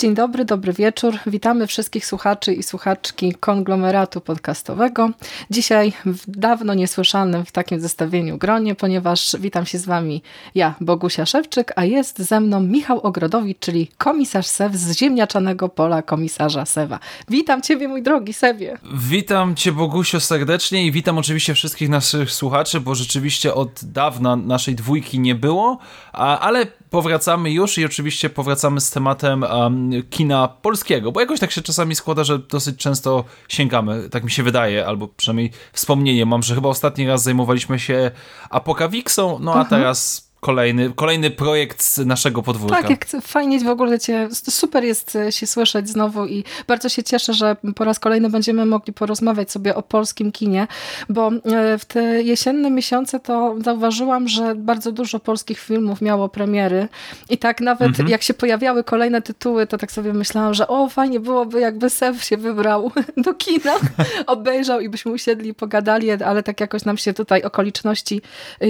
dzień dobry, dobry wieczór. Witamy wszystkich słuchaczy i słuchaczki konglomeratu podcastowego. Dzisiaj w dawno niesłyszanym w takim zestawieniu gronie, ponieważ witam się z Wami ja, Bogusia Szewczyk, a jest ze mną Michał Ogrodowicz, czyli komisarz SEW z ziemniaczanego pola komisarza Sewa. Witam Ciebie, mój drogi Sewie. Witam Cię, Bogusio, serdecznie i witam oczywiście wszystkich naszych słuchaczy, bo rzeczywiście od dawna naszej dwójki nie było, ale powracamy już i oczywiście powracamy z tematem um, kina polskiego, bo jakoś tak się czasami składa, że dosyć często sięgamy, tak mi się wydaje, albo przynajmniej wspomnienie mam, że chyba ostatni raz zajmowaliśmy się Apokawiksą, no a mhm. teraz kolejny, kolejny projekt z naszego podwórka. Tak, jak fajnie w ogóle cię, super jest e, się słyszeć znowu i bardzo się cieszę, że po raz kolejny będziemy mogli porozmawiać sobie o polskim kinie, bo e, w te jesienne miesiące to zauważyłam, że bardzo dużo polskich filmów miało premiery i tak nawet mhm. jak się pojawiały kolejne tytuły, to tak sobie myślałam, że o fajnie byłoby jakby Sew się wybrał do kina, obejrzał i byśmy usiedli i pogadali, ale tak jakoś nam się tutaj okoliczności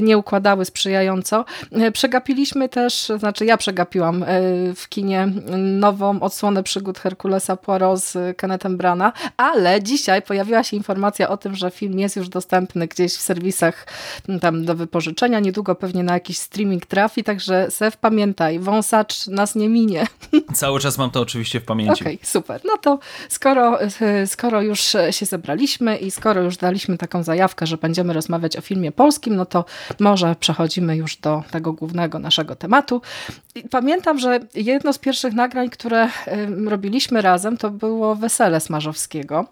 nie układały sprzyjająco. E, przegapiliśmy też, znaczy ja przegapiłam e, w kinie nową odsłonę przygód Herkulesa Poirot z Kennethem Brana, ale dzisiaj pojawiła się informacja o tym, że film jest już dostępny gdzieś w serwisach tam do wypożyczenia, niedługo pewnie na jakiś streaming trafi, także Sef pamiętaj, wąsacz nas nie minie. Cały czas mam to oczywiście w pamięci. Okej, okay, super. No to skoro, e, skoro już się zebraliśmy i skoro już daliśmy taką zajawkę, że będziemy rozmawiać o filmie polskim, no to może przechodzimy już do tego głównego naszego tematu. Pamiętam, że jedno z pierwszych nagrań, które robiliśmy razem, to było Wesele Smarzowskiego.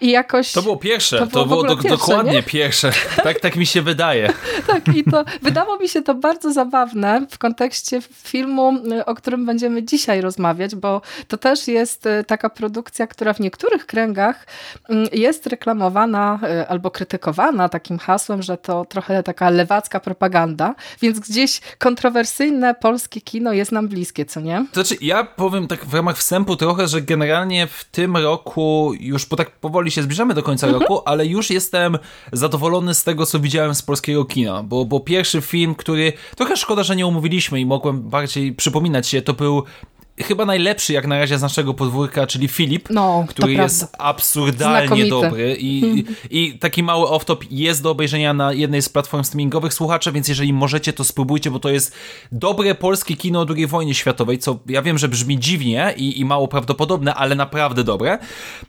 I jakoś... To było pierwsze, to było, to było do, pierwsze, dokładnie nie? pierwsze. Tak, tak mi się wydaje. tak, i to wydało mi się to bardzo zabawne w kontekście filmu, y, o którym będziemy dzisiaj rozmawiać, bo to też jest y, taka produkcja, która w niektórych kręgach mm, jest reklamowana y, albo krytykowana takim hasłem, że to trochę taka lewacka propaganda, więc gdzieś gdzieś kontrowersyjne polskie kino jest nam bliskie, co nie? To znaczy, ja powiem tak w ramach wstępu trochę, że generalnie w tym roku, już po tak powoli się zbliżamy do końca mhm. roku, ale już jestem zadowolony z tego, co widziałem z polskiego kina, bo, bo pierwszy film, który trochę szkoda, że nie umówiliśmy i mogłem bardziej przypominać się, to był chyba najlepszy jak na razie z naszego podwórka, czyli Filip, no, który jest absurdalnie Znakomity. dobry i, i taki mały off-top jest do obejrzenia na jednej z platform streamingowych słuchacze, więc jeżeli możecie, to spróbujcie, bo to jest dobre polskie kino o II wojnie światowej, co ja wiem, że brzmi dziwnie i, i mało prawdopodobne, ale naprawdę dobre.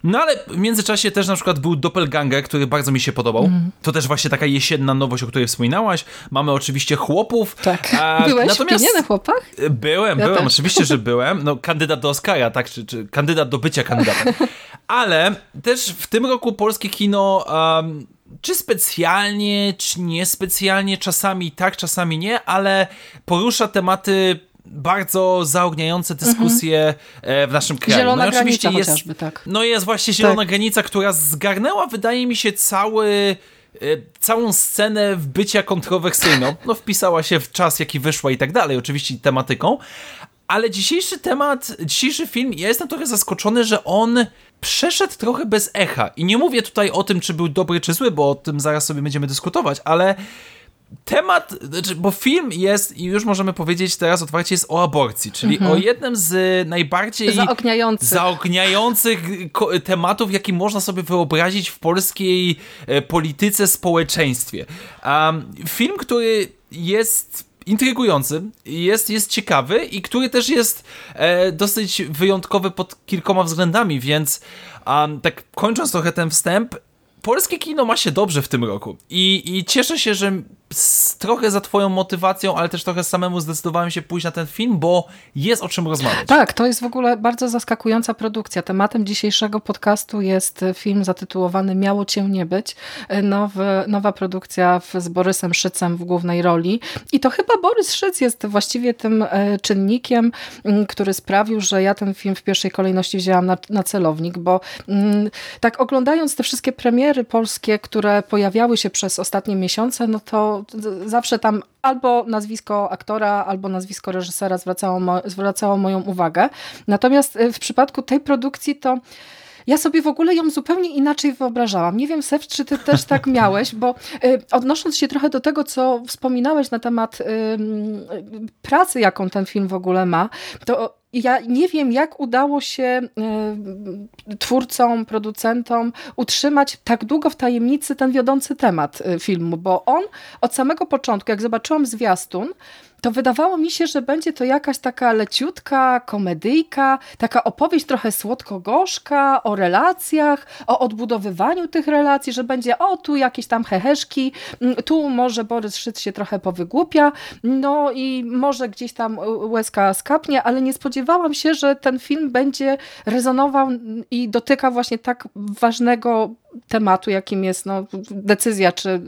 No ale w międzyczasie też na przykład był Doppelganger, który bardzo mi się podobał. Mm. To też właśnie taka jesienna nowość, o której wspominałaś. Mamy oczywiście Chłopów. Tak. A, Byłeś natomiast... w na Chłopach? Byłem, ja byłem, też. oczywiście, że byłem no, kandydat do Oscara, tak? Czy, czy kandydat do bycia kandydatem. Ale też w tym roku polskie kino. Um, czy specjalnie, czy niespecjalnie, czasami tak, czasami nie, ale porusza tematy bardzo zaogniające dyskusje mhm. w naszym kraju. Zielona no oczywiście jest, chociażby, tak. No jest właśnie zielona tak. granica, która zgarnęła, wydaje mi się, cały e, całą scenę w bycia kontrowersyjną. No wpisała się w czas, jaki wyszła i tak dalej, oczywiście tematyką, ale dzisiejszy temat, dzisiejszy film, ja jestem trochę zaskoczony, że on przeszedł trochę bez echa. I nie mówię tutaj o tym, czy był dobry, czy zły, bo o tym zaraz sobie będziemy dyskutować, ale temat, znaczy, bo film jest, i już możemy powiedzieć teraz otwarcie, jest o aborcji, czyli mhm. o jednym z najbardziej zaogniających, zaogniających tematów, jaki można sobie wyobrazić w polskiej e, polityce, społeczeństwie. Um, film, który jest intrygujący, jest, jest ciekawy i który też jest e, dosyć wyjątkowy pod kilkoma względami, więc um, tak kończąc trochę ten wstęp, polskie kino ma się dobrze w tym roku i, i cieszę się, że trochę za twoją motywacją, ale też trochę samemu zdecydowałem się pójść na ten film, bo jest o czym rozmawiać. Tak, to jest w ogóle bardzo zaskakująca produkcja. Tematem dzisiejszego podcastu jest film zatytułowany Miało Cię Nie Być. Nowy, nowa produkcja z Borysem Szycem w głównej roli. I to chyba Borys Szyc jest właściwie tym e, czynnikiem, który sprawił, że ja ten film w pierwszej kolejności wzięłam na, na celownik, bo tak oglądając te wszystkie premiery polskie, które pojawiały się przez ostatnie miesiące, no to zawsze tam albo nazwisko aktora, albo nazwisko reżysera zwracało, mo zwracało moją uwagę. Natomiast y, w przypadku tej produkcji to ja sobie w ogóle ją zupełnie inaczej wyobrażałam. Nie wiem, Sef, czy ty też tak miałeś, bo y, odnosząc się trochę do tego, co wspominałeś na temat pracy, jaką ten film w ogóle ma, to ja nie wiem, jak udało się y, twórcom, producentom utrzymać tak długo w tajemnicy ten wiodący temat y, filmu, bo on od samego początku, jak zobaczyłam zwiastun, to wydawało mi się, że będzie to jakaś taka leciutka komedyjka, taka opowieść trochę słodko-gorzka o relacjach, o odbudowywaniu tych relacji, że będzie o tu jakieś tam heheszki, mm, tu może Borys Szyc się trochę powygłupia, no i może gdzieś tam łezka skapnie, ale nie spodziewałam się, że ten film będzie rezonował i dotyka właśnie tak ważnego tematu, jakim jest no, decyzja, czy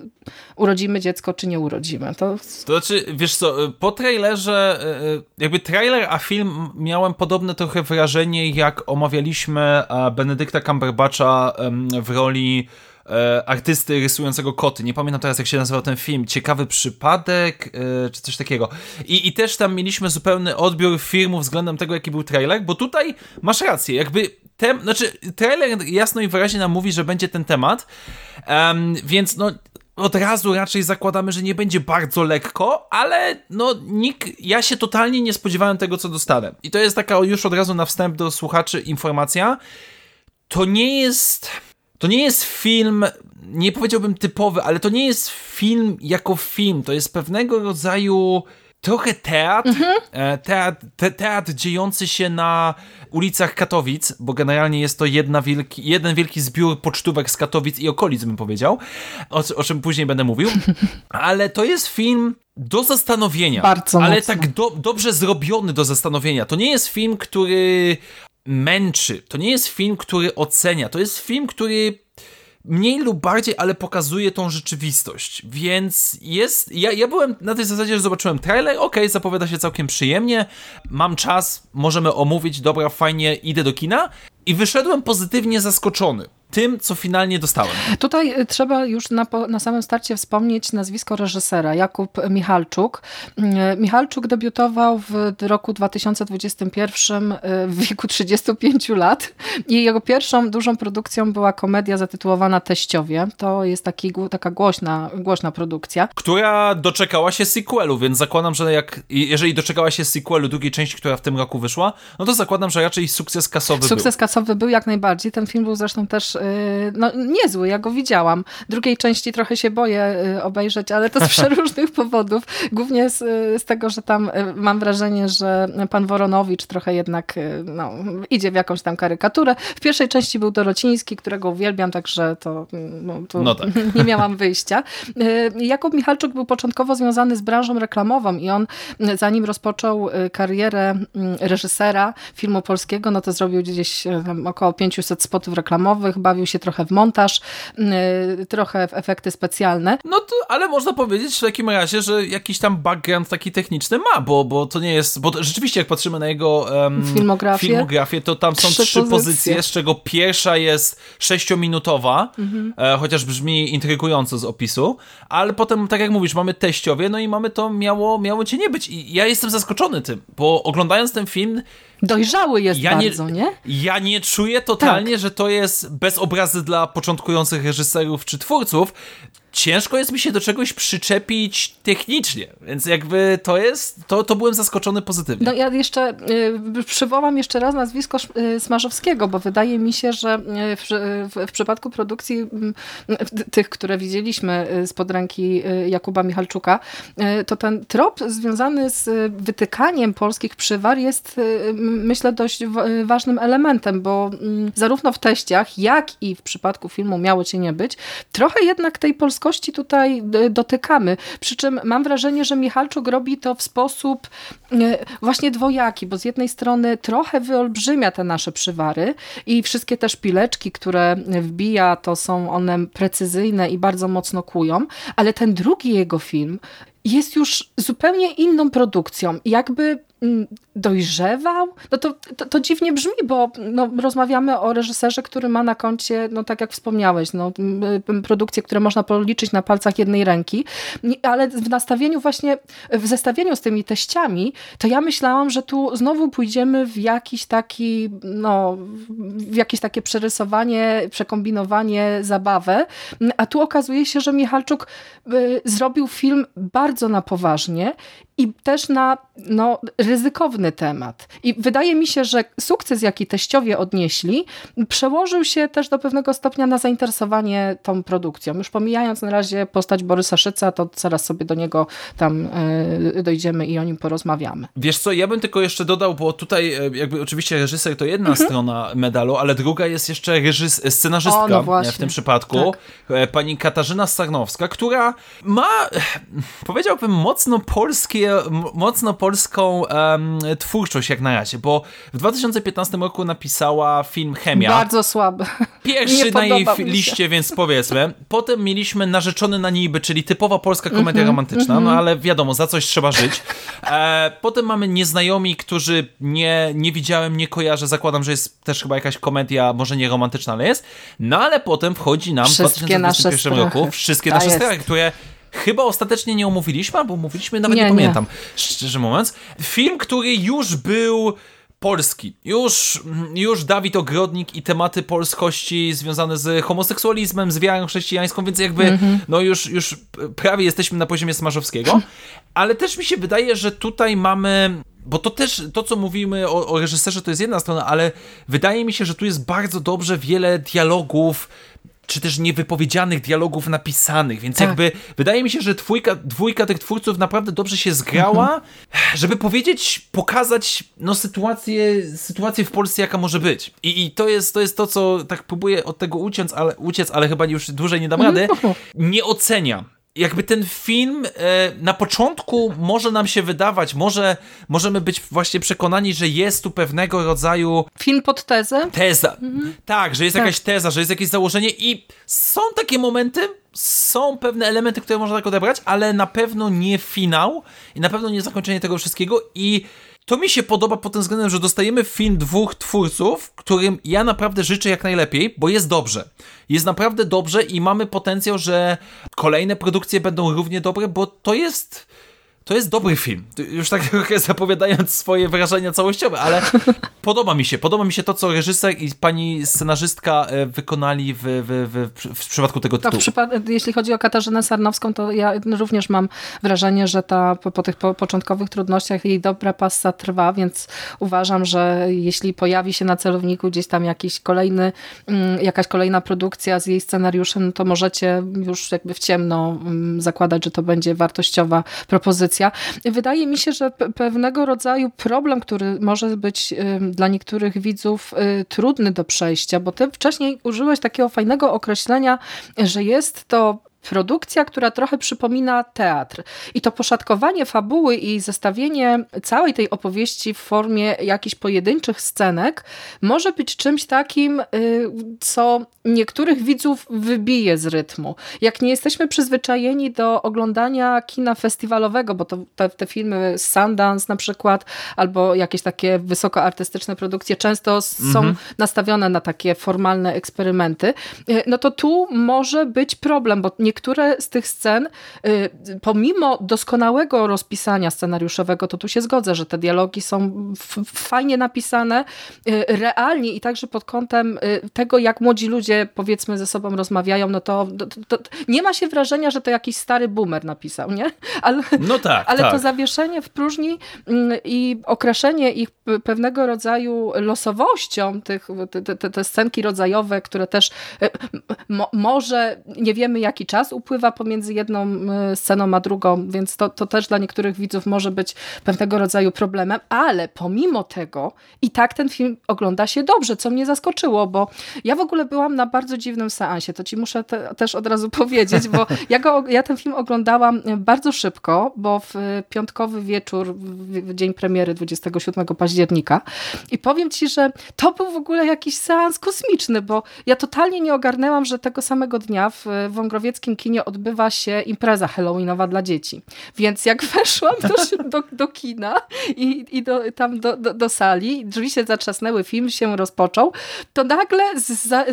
urodzimy dziecko, czy nie urodzimy. To... to znaczy, wiesz co, po trailerze, e, e, jakby trailer a film miałem podobne trochę wrażenie, jak omawialiśmy e, Benedykta Cumberbatcha w roli artysty rysującego koty. Nie pamiętam teraz, jak się nazywał ten film. Ciekawy przypadek, czy coś takiego. I, I też tam mieliśmy zupełny odbiór filmu względem tego, jaki był trailer, bo tutaj masz rację, jakby tem, znaczy trailer jasno i wyraźnie nam mówi, że będzie ten temat, um, więc no od razu raczej zakładamy, że nie będzie bardzo lekko, ale no nikt, ja się totalnie nie spodziewałem tego, co dostanę. I to jest taka już od razu na wstęp do słuchaczy informacja. To nie jest, to nie jest film, nie powiedziałbym typowy, ale to nie jest film jako film. To jest pewnego rodzaju trochę teatr, mhm. E, teatr, te, teatr dziejący się na ulicach Katowic, bo generalnie jest to jedna wielki, jeden wielki zbiór pocztówek z Katowic i okolic, bym powiedział, o, o czym później będę mówił, ale to jest film do zastanowienia, Bardzo ale mocno. tak do, dobrze zrobiony do zastanowienia. To nie jest film, który męczy, to nie jest film, który ocenia, to jest film, który mniej lub bardziej, ale pokazuje tą rzeczywistość. Więc jest. Ja, ja byłem na tej zasadzie, że zobaczyłem trailer, ok, zapowiada się całkiem przyjemnie, mam czas, możemy omówić, dobra, fajnie, idę do kina. I wyszedłem pozytywnie zaskoczony tym, co finalnie dostałem. Tutaj y, trzeba już na, na samym starcie wspomnieć nazwisko reżysera, Jakub Michalczuk. Y, Michalczuk debiutował w roku 2021 y, w wieku 35 lat i jego pierwszą dużą produkcją była komedia zatytułowana Teściowie. To jest taki, taka głośna, głośna produkcja. Która doczekała się sequelu, więc zakładam, że jak, jeżeli doczekała się sequelu drugiej części, która w tym roku wyszła, no to zakładam, że raczej sukces kasowy Sukces był. kasowy był jak najbardziej. Ten film był zresztą też Y, no, niezły, ja go widziałam. Drugiej części trochę się boję y, obejrzeć, ale to z przeróżnych powodów. Głównie z, z, tego, że tam y, mam wrażenie, że pan Woronowicz trochę jednak no, idzie w jakąś tam karykaturę. W pierwszej części był Dorociński, którego uwielbiam, także to, no, to no tak. nie miałam wyjścia. Jakub Michalczuk był początkowo związany z branżą reklamową i on zanim rozpoczął karierę reżysera filmu polskiego, no to zrobił gdzieś około 500 spotów reklamowych, bawił się trochę w montaż, y, trochę w efekty specjalne. No to, ale można powiedzieć w takim razie, że jakiś tam background taki techniczny ma, bo, bo to nie jest, bo rzeczywiście jak patrzymy na jego um, filmografię, filmografię, to tam są trzy, trzy pozycje. pozycje. z czego pierwsza jest sześciominutowa, mhm. e, chociaż brzmi intrygująco z opisu, ale potem, tak jak mówisz, mamy teściowie, no i mamy to miało, miało cię nie być i ja jestem zaskoczony tym, bo oglądając ten film Dojrzały jest ja bardzo, nie, nie? Ja nie czuję totalnie, tak. że to jest bez obrazy dla początkujących reżyserów czy twórców, ciężko jest mi się do czegoś przyczepić technicznie, więc jakby to jest, to, to byłem zaskoczony pozytywnie. No ja jeszcze y, przywołam jeszcze raz nazwisko y, Smarzowskiego, bo wydaje mi się, że y, w, w, w przypadku produkcji tych, które widzieliśmy y, spod ręki Jakuba Michalczuka, to ten trop związany z wytykaniem polskich przywar jest myślę dość ważnym elementem, bo mm, zarówno w teściach, jak i w przypadku filmu Miało Cię Nie Być, trochę jednak tej polskiej polskości tutaj e, dotykamy. Przy czym mam wrażenie, że Michalczuk robi to w sposób e, właśnie dwojaki, bo z jednej strony trochę wyolbrzymia te nasze przywary i wszystkie te szpileczki, które wbija, to są one precyzyjne i bardzo mocno kują, ale ten drugi jego film jest już zupełnie inną produkcją. Jakby dojrzewał? No to, to, to, dziwnie brzmi, bo no, rozmawiamy o reżyserze, który ma na koncie, no tak jak wspomniałeś, no, produkcje, które można policzyć na palcach jednej ręki, ale w nastawieniu właśnie, w zestawieniu z tymi teściami, to ja myślałam, że tu znowu pójdziemy w jakiś taki, no, w jakieś takie przerysowanie, przekombinowanie, zabawę, a tu okazuje się, że Michalczuk y, zrobił film bardzo na poważnie i też na no, ryzykowny temat. I wydaje mi się, że sukces, jaki teściowie odnieśli, przełożył się też do pewnego stopnia na zainteresowanie tą produkcją. Już pomijając na razie postać Borysa Szyca, to zaraz sobie do niego tam y, dojdziemy i o nim porozmawiamy. Wiesz co, ja bym tylko jeszcze dodał, bo tutaj e, jakby oczywiście reżyser to jedna mhm. strona medalu, ale druga jest jeszcze reżys scenarzystka o, no w tym przypadku, tak. pani Katarzyna Sarnowska, która ma, powiedziałbym, mocno polskie, mocno polską um, twórczość jak na razie, bo w 2015 roku napisała film Chemia. Bardzo słaby. Pierwszy na jej liście, więc powiedzmy. Potem mieliśmy Narzeczony na niby, czyli typowa polska komedia mm -hmm, romantyczna, mm -hmm. no ale wiadomo, za coś trzeba żyć. E, potem mamy Nieznajomi, którzy nie, nie widziałem, nie kojarzę, zakładam, że jest też chyba jakaś komedia, może nie romantyczna, ale jest. No ale potem wchodzi nam wszystkie w 2021 roku wszystkie nasze strachy, które chyba ostatecznie nie omówiliśmy, albo mówiliśmy, nawet nie, nie pamiętam, nie. szczerze mówiąc. Film, który już był polski. Już, już Dawid Ogrodnik i tematy polskości związane z homoseksualizmem, z wiarą chrześcijańską, więc jakby mm -hmm. no już, już prawie jesteśmy na poziomie Smarzowskiego. Ale też mi się wydaje, że tutaj mamy bo to też, to co mówimy o, o reżyserze to jest jedna strona, ale wydaje mi się, że tu jest bardzo dobrze wiele dialogów, czy też niewypowiedzianych dialogów napisanych, więc tak. jakby wydaje mi się, że dwójka, dwójka tych twórców naprawdę dobrze się zgrała, mhm. żeby powiedzieć, pokazać no, sytuację, sytuację w Polsce, jaka może być. I, i to, jest, to jest to, co tak próbuję od tego uciec, ale, uciec, ale chyba już dłużej nie dam mhm. rady. Nie ocenia jakby ten film e, na początku może nam się wydawać, może możemy być właśnie przekonani, że jest tu pewnego rodzaju. Film pod tezę? Teza. Mhm. Tak, że jest tak. jakaś teza, że jest jakieś założenie i są takie momenty, są pewne elementy, które można tak odebrać, ale na pewno nie finał i na pewno nie zakończenie tego wszystkiego i to mi się podoba pod tym względem, że dostajemy film dwóch twórców, którym ja naprawdę życzę jak najlepiej, bo jest dobrze. Jest naprawdę dobrze i mamy potencjał, że kolejne produkcje będą równie dobre, bo to jest to jest dobry film. Już tak zapowiadając swoje wrażenia całościowe, ale podoba mi się. Podoba mi się to, co reżyser i pani scenarzystka e, wykonali w, w, w, w przypadku tego tytułu. Jeśli chodzi o Katarzynę Sarnowską, to ja również mam wrażenie, że ta po, po tych po, początkowych trudnościach jej dobra passa trwa, więc uważam, że jeśli pojawi się na celowniku gdzieś tam jakiś kolejny, mm, jakaś kolejna produkcja z jej scenariuszem, to możecie już jakby w ciemno mm, zakładać, że to będzie wartościowa propozycja Wydaje mi się, że pewnego rodzaju problem, który może być dla niektórych widzów y, trudny do przejścia, bo ty wcześniej użyłeś takiego fajnego określenia, że jest to produkcja, która trochę przypomina teatr. I to poszatkowanie fabuły i zestawienie całej tej opowieści w formie jakichś pojedynczych scenek może być czymś takim, y, co niektórych widzów wybije z rytmu. Jak nie jesteśmy przyzwyczajeni do oglądania kina festiwalowego, bo to te, te filmy z Sundance na przykład, albo jakieś takie wysokoartystyczne produkcje często są mhm. nastawione na takie formalne eksperymenty, y, no to tu może być problem, bo nie niektóre z tych scen, y, pomimo doskonałego rozpisania scenariuszowego, to tu się zgodzę, że te dialogi są fajnie napisane, y, realnie i także pod kątem tego, jak młodzi ludzie powiedzmy ze sobą rozmawiają, no to, to, to nie ma się wrażenia, że to jakiś stary boomer napisał, nie? Ale, no tak, ale tak. to zawieszenie w próżni mm, i okraszenie ich pewnego rodzaju losowością, tych, te, te, te scenki rodzajowe, które też mo, może nie wiemy jaki czas upływa pomiędzy jedną e, sceną a drugą, więc to, to też dla niektórych widzów może być pewnego rodzaju problemem, ale pomimo tego i tak ten film ogląda się dobrze, co mnie zaskoczyło, bo ja w ogóle byłam na bardzo dziwnym seansie, to ci muszę te, też od razu powiedzieć, bo ja, go, ja ten film oglądałam bardzo szybko, bo w piątkowy wieczór, w dzień premiery 27 października i powiem ci, że to był w ogóle jakiś seans kosmiczny, bo ja totalnie nie ogarnęłam, że tego samego dnia w Wągrowieckim kinie odbywa się impreza halloweenowa dla dzieci. Więc jak weszłam do, do, do kina i, i do, tam do, do, do, sali, drzwi się zatrzasnęły, film się rozpoczął, to nagle z,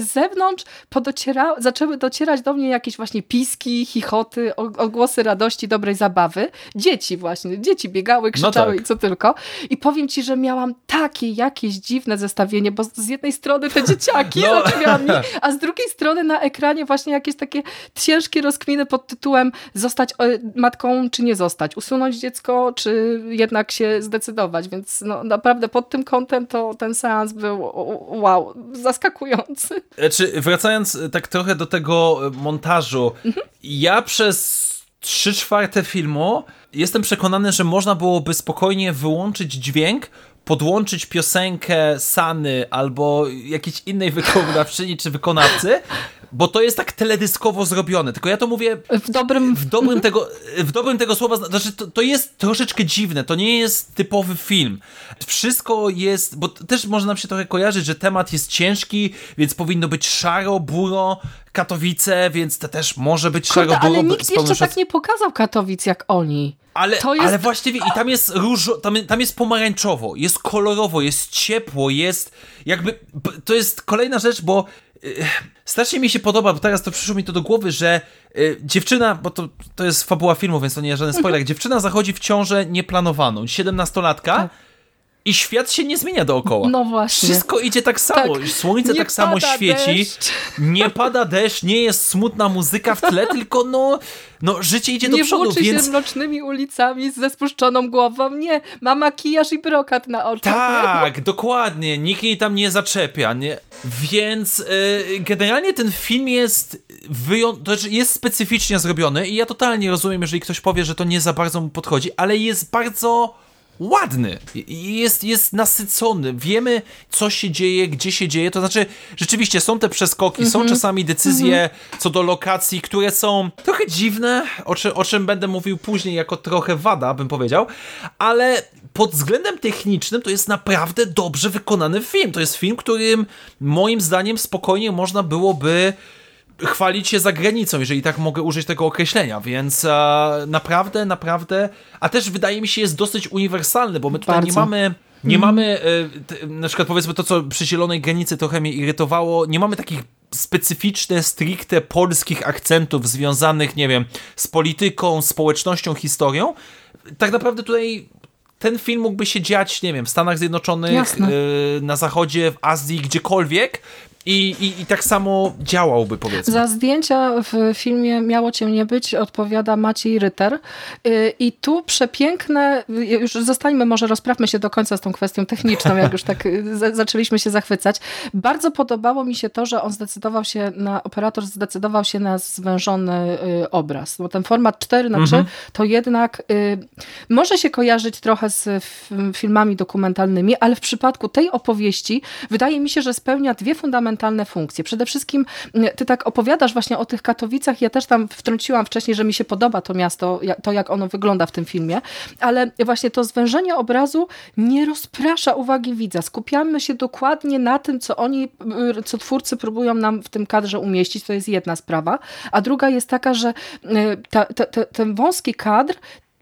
z zewnątrz podociera, zaczęły docierać do mnie jakieś właśnie piski, chichoty, ogłosy radości, dobrej zabawy. Dzieci właśnie, dzieci biegały, no krzyczały no tak. i co tylko. I powiem ci, że miałam takie jakieś dziwne zestawienie, bo z jednej strony te dzieciaki no. a z drugiej strony na ekranie właśnie jakieś takie ciężkie rozkminy pod tytułem zostać e, matką czy nie zostać, usunąć dziecko czy jednak się zdecydować, więc no, naprawdę pod tym kątem to ten seans był wow, zaskakujący. Czy wracając tak trochę do tego montażu, mhm. ja przez trzy czwarte filmu jestem przekonany, że można byłoby spokojnie wyłączyć dźwięk, podłączyć piosenkę Sany albo jakiejś innej wykonawczyni czy wykonawcy, bo to jest tak teledyskowo zrobione, tylko ja to mówię w dobrym, w dobrym, tego, w dobrym tego słowa, znaczy to, to jest troszeczkę dziwne, to nie jest typowy film. Wszystko jest, bo też można nam się trochę kojarzyć, że temat jest ciężki, więc powinno być szaro, buro, Katowice, więc to też może być Kurde, szaro, buro. Ale nikt jeszcze tak nie pokazał Katowic jak oni. Ale, jest... ale właściwie i tam jest różo, tam, tam jest pomarańczowo, jest kolorowo, jest ciepło, jest jakby, to jest kolejna rzecz, bo yy, strasznie mi się podoba, bo teraz to przyszło mi to do głowy, że yy, dziewczyna, bo to, to jest fabuła filmu, więc to nie jest żaden spoiler, mhm. dziewczyna zachodzi w ciążę nieplanowaną, siedemnastolatka, tak i świat się nie zmienia dookoła. No właśnie. Wszystko idzie tak samo. Tak. Słońce nie tak samo świeci. Deszcz. Nie pada deszcz, nie jest smutna muzyka w tle, tylko no, no życie idzie nie do przodu. Nie więc... się mrocznymi ulicami ze spuszczoną głową. Nie, ma makijaż i brokat na oczach. Tak, dokładnie. Nikt jej tam nie zaczepia. Nie? Więc yy, generalnie ten film jest wyjątkowy, to znaczy jest specyficznie zrobiony i ja totalnie rozumiem, jeżeli ktoś powie, że to nie za bardzo mu podchodzi, ale jest bardzo ładny, jest, jest nasycony, wiemy co się dzieje, gdzie się dzieje, to znaczy rzeczywiście są te przeskoki, mm -hmm. są mhm. czasami decyzje mm -hmm. co do lokacji, które są trochę dziwne, o, czy, o czym będę mówił później jako trochę wada, bym powiedział, ale pod względem technicznym to jest naprawdę dobrze wykonany film, to jest film, którym moim zdaniem spokojnie można byłoby chwalić się za granicą, jeżeli tak mogę użyć tego określenia, więc e, naprawdę, naprawdę, a też wydaje mi się jest dosyć uniwersalny, bo my tutaj Bardzo. nie mamy nie mm. mamy, e, na przykład powiedzmy to, co przy Zielonej Granicy trochę mnie irytowało, nie mamy takich specyficzne, stricte polskich akcentów związanych, nie wiem, z polityką, społecznością, historią. Tak naprawdę tutaj ten film mógłby się dziać, nie wiem, w Stanach Zjednoczonych, y, na Zachodzie, w Azji, gdziekolwiek i, i, I tak samo działałby, powiedzmy. Za zdjęcia w filmie Miało Cię Nie Być odpowiada Maciej Ryter. Y, I tu przepiękne, już zostańmy, może rozprawmy się do końca z tą kwestią techniczną, jak już tak y, zaczęliśmy się zachwycać. Bardzo podobało mi się to, że on zdecydował się na, operator zdecydował się na zwężony y, obraz. Bo ten format 4 na 3 mhm. to jednak może się kojarzyć trochę z filmami dokumentalnymi, ale w przypadku tej opowieści wydaje mi się, że spełnia dwie fundamentalne fundamentalne funkcje. Przede wszystkim mm, ty tak opowiadasz właśnie o tych Katowicach, ja też tam wtrąciłam wcześniej, że mi się podoba to miasto, to jak ono wygląda w tym filmie, ale właśnie to zwężenie obrazu nie rozprasza uwagi widza. Skupiamy się dokładnie na tym, co oni, y, co twórcy próbują nam w tym kadrze umieścić, to jest jedna sprawa, a druga jest taka, że y, ta, ta, ta, ten wąski kadr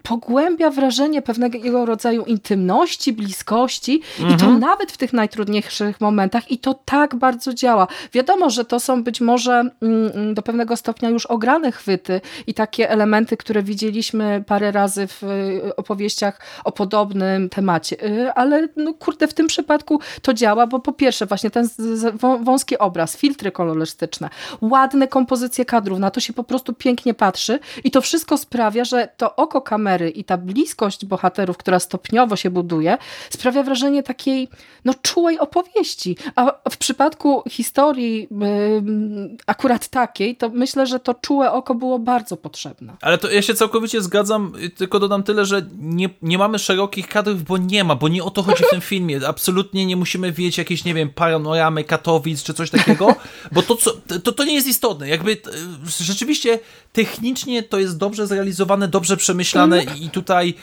pogłębia wrażenie pewnego rodzaju intymności, bliskości mhm. i to mhm. nawet w tych najtrudniejszych momentach i to tak bardzo działa. Wiadomo, że to są być może mm, do pewnego stopnia już ograne chwyty i takie elementy, które widzieliśmy parę razy w y, opowieściach o podobnym temacie, y, ale no kurde, w tym przypadku to działa, bo po pierwsze właśnie ten wąski obraz, filtry kolorystyczne, ładne kompozycje kadrów, na to się po prostu pięknie patrzy i to wszystko sprawia, że to oko kamery kamery i ta bliskość bohaterów, która stopniowo się buduje, sprawia wrażenie takiej no, czułej opowieści. A w przypadku historii yy, akurat takiej, to myślę, że to czułe oko było bardzo potrzebne. Ale to ja się całkowicie zgadzam, tylko dodam tyle, że nie, nie mamy szerokich kadrów, bo nie ma, bo nie o to chodzi w tym filmie. Absolutnie nie musimy wiedzieć jakieś, nie wiem, panoramy Katowic czy coś takiego, bo to, co, to, to nie jest istotne. Jakby rzeczywiście technicznie to jest dobrze zrealizowane, dobrze przemyślane i tutaj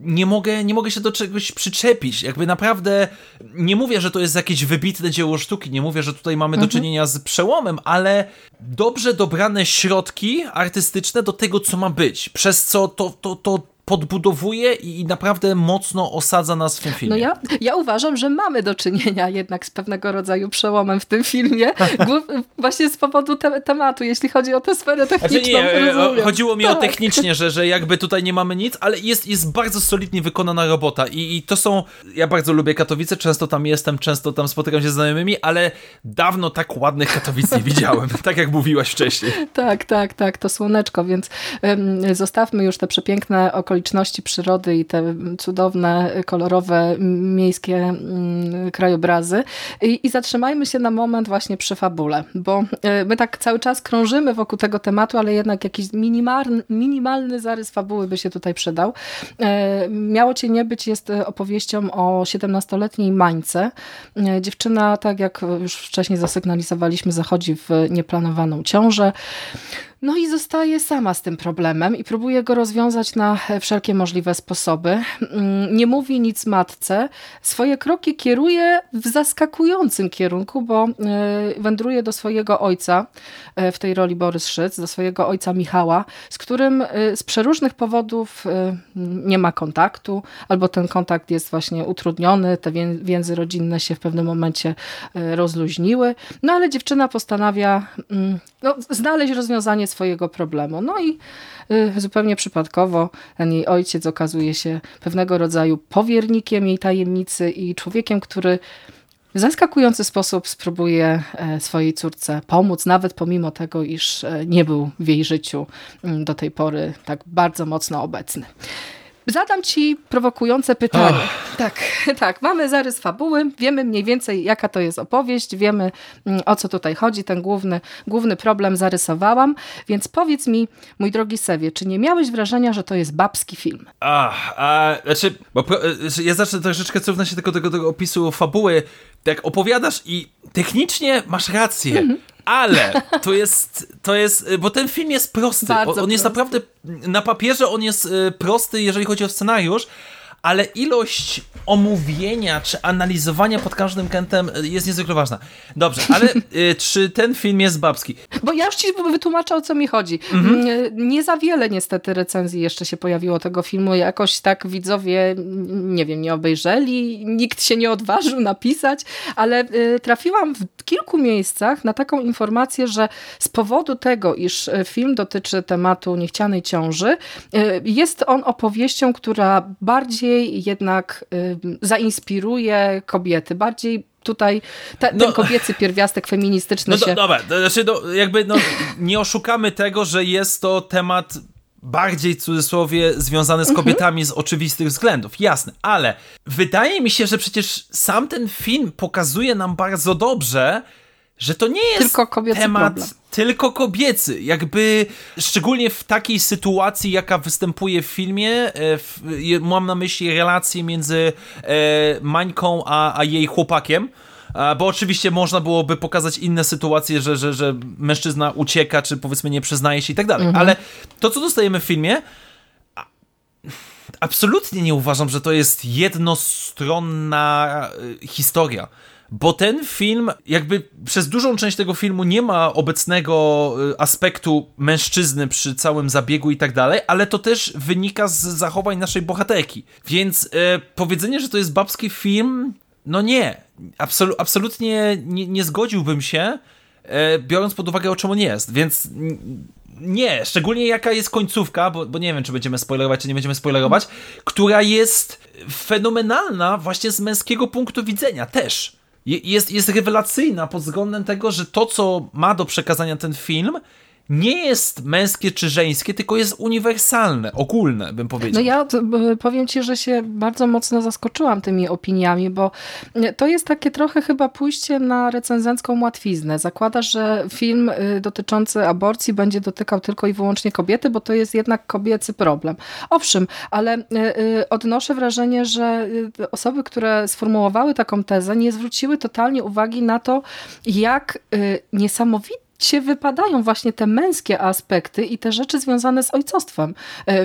nie mogę, nie mogę się do czegoś przyczepić. Jakby naprawdę nie mówię, że to jest jakieś wybitne dzieło sztuki, nie mówię, że tutaj mamy mhm. do czynienia z przełomem, ale dobrze dobrane środki artystyczne do tego, co ma być. Przez co to, to, to podbudowuje i naprawdę mocno osadza nas w tym filmie. No ja, ja uważam, że mamy do czynienia jednak z pewnego rodzaju przełomem w tym filmie, właśnie z powodu te tematu, jeśli chodzi o tę sferę techniczną. Znaczy nie, rozumiem. chodziło mi tak. o technicznie, że, że jakby tutaj nie mamy nic, ale jest, jest bardzo solidnie wykonana robota I, i to są, ja bardzo lubię Katowice, często tam jestem, często tam spotykam się z znajomymi, ale dawno tak ładnych Katowic nie widziałem, tak jak mówiłaś wcześniej. Tak, tak, tak, to słoneczko, więc um, zostawmy już te przepiękne okoliczności przyrody i te cudowne, kolorowe, miejskie krajobrazy I, i zatrzymajmy się na moment właśnie przy fabule, bo e, my tak cały czas krążymy wokół tego tematu, ale jednak jakiś minimalny, minimalny zarys fabuły by się tutaj przydał. E, miało Cię nie być jest opowieścią o 17-letniej Mańce. E, dziewczyna, tak jak już wcześniej zasygnalizowaliśmy, zachodzi w nieplanowaną ciążę. No i zostaje sama z tym problemem i próbuje go rozwiązać na wszelkie możliwe sposoby. Mm, nie mówi nic matce. Swoje kroki kieruje w zaskakującym kierunku, bo e, wędruje do swojego ojca, e, w tej roli Borys Szyc, do swojego ojca Michała, z którym e, z przeróżnych powodów nie ma kontaktu, albo ten kontakt jest właśnie utrudniony, te więzy rodzinne się w pewnym momencie rozluźniły. No ale dziewczyna postanawia mm, no, znaleźć rozwiązanie swojego problemu. No i y, zupełnie przypadkowo ten jej ojciec okazuje się pewnego rodzaju powiernikiem jej tajemnicy i człowiekiem, który w zaskakujący sposób spróbuje e, swojej córce pomóc, nawet pomimo tego, iż e, nie był w jej życiu mm, do tej pory tak bardzo mocno obecny. Zadam ci prowokujące pytanie. Oh. Tak, tak, mamy zarys fabuły, wiemy mniej więcej jaka to jest opowieść, wiemy mm, o co tutaj chodzi, ten główny, główny problem zarysowałam, więc powiedz mi, mój drogi Sewie, czy nie miałeś wrażenia, że to jest babski film? Ach, a, znaczy, bo e, ja zacznę troszeczkę cofnąć się tylko do tego, tego opisu fabuły, tak opowiadasz i technicznie masz rację, mm -hmm. Ale to jest, to jest, bo ten film jest prosty. Bardzo on jest naprawdę, na papierze on jest y, prosty, jeżeli chodzi o scenariusz, ale ilość omówienia czy analizowania pod każdym kątem jest niezwykle ważna. Dobrze, ale y, czy ten film jest babski? Bo ja już ci wytłumaczę o co mi chodzi. Mhm. Mm, nie za wiele niestety recenzji jeszcze się pojawiło tego filmu. Jakoś tak widzowie, nie wiem, nie obejrzeli, nikt się nie odważył napisać, ale y, trafiłam w kilku miejscach na taką informację, że z powodu tego, iż y, film dotyczy tematu niechcianej ciąży, y, jest on opowieścią, która bardziej bardziej jednak y, zainspiruje kobiety, bardziej tutaj no, ten kobiecy pierwiastek feministyczny no, się... Dobra, znaczy no, jakby no, nie oszukamy tego, że jest to temat bardziej w cudzysłowie związany z mhm. kobietami z oczywistych względów, jasne, ale wydaje mi się, że przecież sam ten film pokazuje nam bardzo dobrze, że to nie jest tylko kobiecy temat problem. tylko kobiecy. Jakby szczególnie w takiej sytuacji, jaka występuje w filmie, e, w, mam na myśli relacje między e, Mańką a, a jej chłopakiem. Bo oczywiście można byłoby pokazać inne sytuacje, że, że, że mężczyzna ucieka, czy powiedzmy nie przyznaje się i tak dalej. Mhm. Ale to, co dostajemy w filmie, absolutnie nie uważam, że to jest jednostronna e, historia bo ten film, jakby przez dużą część tego filmu nie ma obecnego y, aspektu mężczyzny przy całym zabiegu i tak dalej, ale to też wynika z zachowań naszej bohaterki. Więc e, powiedzenie, że to jest babski film, no nie. Absol absolutnie nie, nie, zgodziłbym się, e, biorąc pod uwagę o czym on jest, więc nie, szczególnie jaka jest końcówka, bo, bo nie wiem, czy będziemy spoilerować, czy nie będziemy spoilerować, która jest fenomenalna właśnie z męskiego punktu widzenia też jest, jest rewelacyjna pod względem tego, że to, co ma do przekazania ten film, nie jest męskie czy żeńskie, tylko jest uniwersalne, ogólne, bym powiedział. No ja powiem ci, że się bardzo mocno zaskoczyłam tymi opiniami, bo to jest takie trochę chyba pójście na recenzencką łatwiznę. Zakładasz, że film y, dotyczący aborcji będzie dotykał tylko i wyłącznie kobiety, bo to jest jednak kobiecy problem. Owszem, ale y, y, odnoszę wrażenie, że osoby, które sformułowały taką tezę, nie zwróciły totalnie uwagi na to, jak niesamowite gdzie wypadają właśnie te męskie aspekty i te rzeczy związane z ojcostwem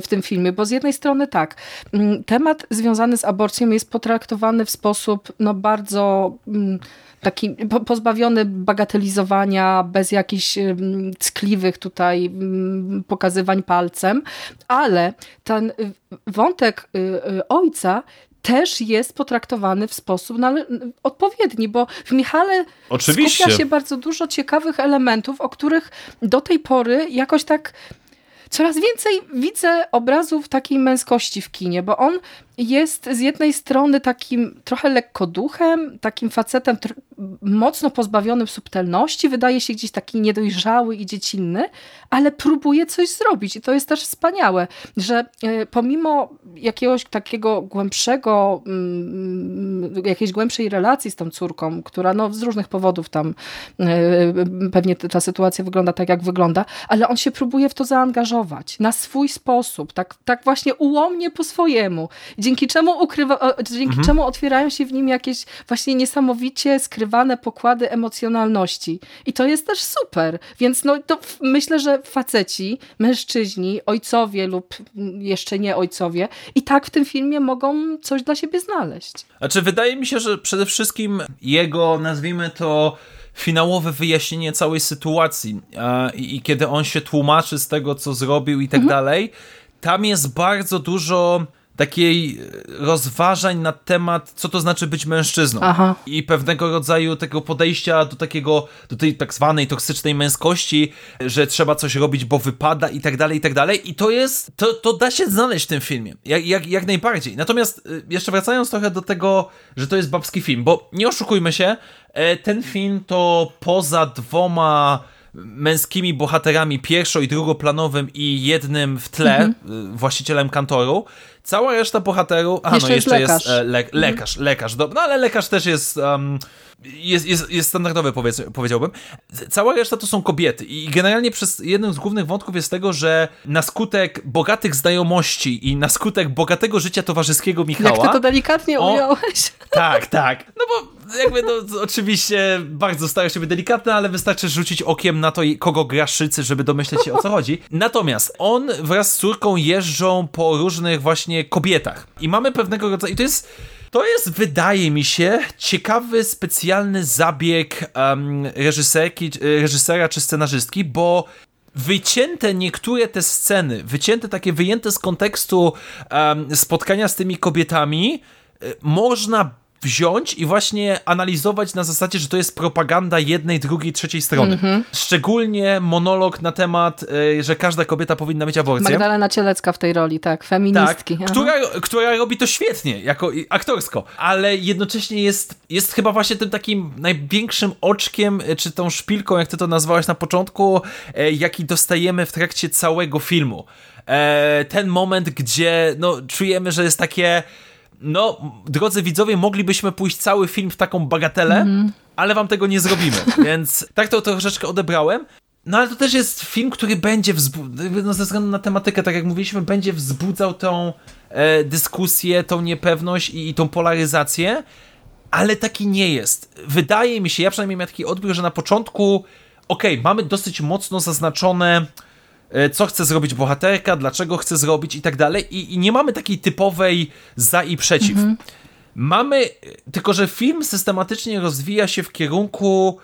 w tym filmie, bo z jednej strony tak, mm, temat związany z aborcją jest potraktowany w sposób no bardzo mm, taki pozbawiony bagatelizowania, bez jakichś ckliwych tutaj pokazywań palcem, ale ten wątek y, y, ojca też jest potraktowany w sposób odpowiedni, bo w Michale Oczywiście. skupia się bardzo dużo ciekawych elementów, o których do tej pory jakoś tak coraz więcej widzę obrazów takiej męskości w kinie, bo on jest z jednej strony takim trochę lekkoduchem, takim facetem mocno pozbawionym subtelności, wydaje się gdzieś taki niedojrzały i dziecinny, ale próbuje coś zrobić i to jest też wspaniałe, że e, pomimo jakiegoś takiego głębszego, mm, jakiejś głębszej relacji z tą córką, która no z różnych powodów tam e, pewnie ta sytuacja wygląda tak, jak wygląda, ale on się próbuje w to zaangażować na swój sposób, tak, tak właśnie ułomnie po swojemu dzięki czemu ukrywa, dzięki mhm. czemu otwierają się w nim jakieś właśnie niesamowicie skrywane pokłady emocjonalności. I to jest też super. Więc no to myślę, że faceci, mężczyźni, ojcowie lub jeszcze nie ojcowie i tak w tym filmie mogą coś dla siebie znaleźć. Znaczy wydaje mi się, że przede wszystkim jego, nazwijmy to finałowe wyjaśnienie całej sytuacji i, kiedy on się tłumaczy z tego, co zrobił i tak mhm. dalej, tam jest bardzo dużo takiej rozważań na temat, co to znaczy być mężczyzną. Aha. I pewnego rodzaju tego podejścia do takiego, do tej tak zwanej toksycznej męskości, że trzeba coś robić, bo wypada i tak dalej, i tak dalej. I to jest, to, to da się znaleźć w tym filmie. Jak, jak, jak najbardziej. Natomiast y, jeszcze wracając trochę do tego, że to jest babski film, bo nie oszukujmy się, e, ten film to poza dwoma męskimi bohaterami pierwszo- i drugoplanowym i jednym w tle, mhm. właścicielem kantoru. Cała reszta bohaterów... A, jeszcze no jeszcze jest, lekarz. jest e, le, lekarz, mhm. lekarz. Do, no ale lekarz też jest... Um, jest, jest, jest standardowy, powiedz, powiedziałbym. Cała reszta to są kobiety i generalnie przez jednym z głównych wątków jest tego, że na skutek bogatych znajomości i na skutek bogatego życia towarzyskiego Michała... Jak ty to delikatnie o, ująłeś. Tak, tak. No bo jakby no, oczywiście bardzo starają się być delikatne, ale wystarczy rzucić okiem na to, kogo gra Szycy, żeby domyśleć się o co chodzi. Natomiast on wraz z córką jeżdżą po różnych właśnie kobietach i mamy pewnego rodzaju, i to jest to jest, wydaje mi się, ciekawy, specjalny zabieg um, reżyserki, reżysera czy scenarzystki, bo wycięte niektóre te sceny, wycięte takie wyjęte z kontekstu um, spotkania z tymi kobietami, y, można wziąć i właśnie analizować na zasadzie, że to jest propaganda jednej, drugiej, trzeciej strony. Mm -hmm. Szczególnie monolog na temat, y, że każda kobieta powinna mieć aborcję. Magdalena Cielecka w tej roli, tak, feministki. Tak, która, która robi to świetnie, jako aktorsko, ale jednocześnie jest, jest chyba właśnie tym takim największym oczkiem, y, czy tą szpilką, jak ty to nazwałaś na początku, y, jaki dostajemy w trakcie całego filmu. E, ten moment, gdzie no, czujemy, że jest takie no, drodzy widzowie, moglibyśmy pójść cały film w taką bagatelę, mm. ale wam tego nie zrobimy, więc tak to troszeczkę odebrałem. No ale to też jest film, który będzie no, ze względu na tematykę, tak jak mówiliśmy, będzie wzbudzał tą e, dyskusję, tą niepewność i, i tą polaryzację, ale taki nie jest. Wydaje mi się, ja przynajmniej miałem taki odbiór, że na początku, okej, okay, mamy dosyć mocno zaznaczone co chce zrobić bohaterka, dlaczego chce zrobić i tak dalej. I, nie mamy takiej typowej za i przeciw. Mhm. Mamy, tylko że film systematycznie rozwija się w kierunku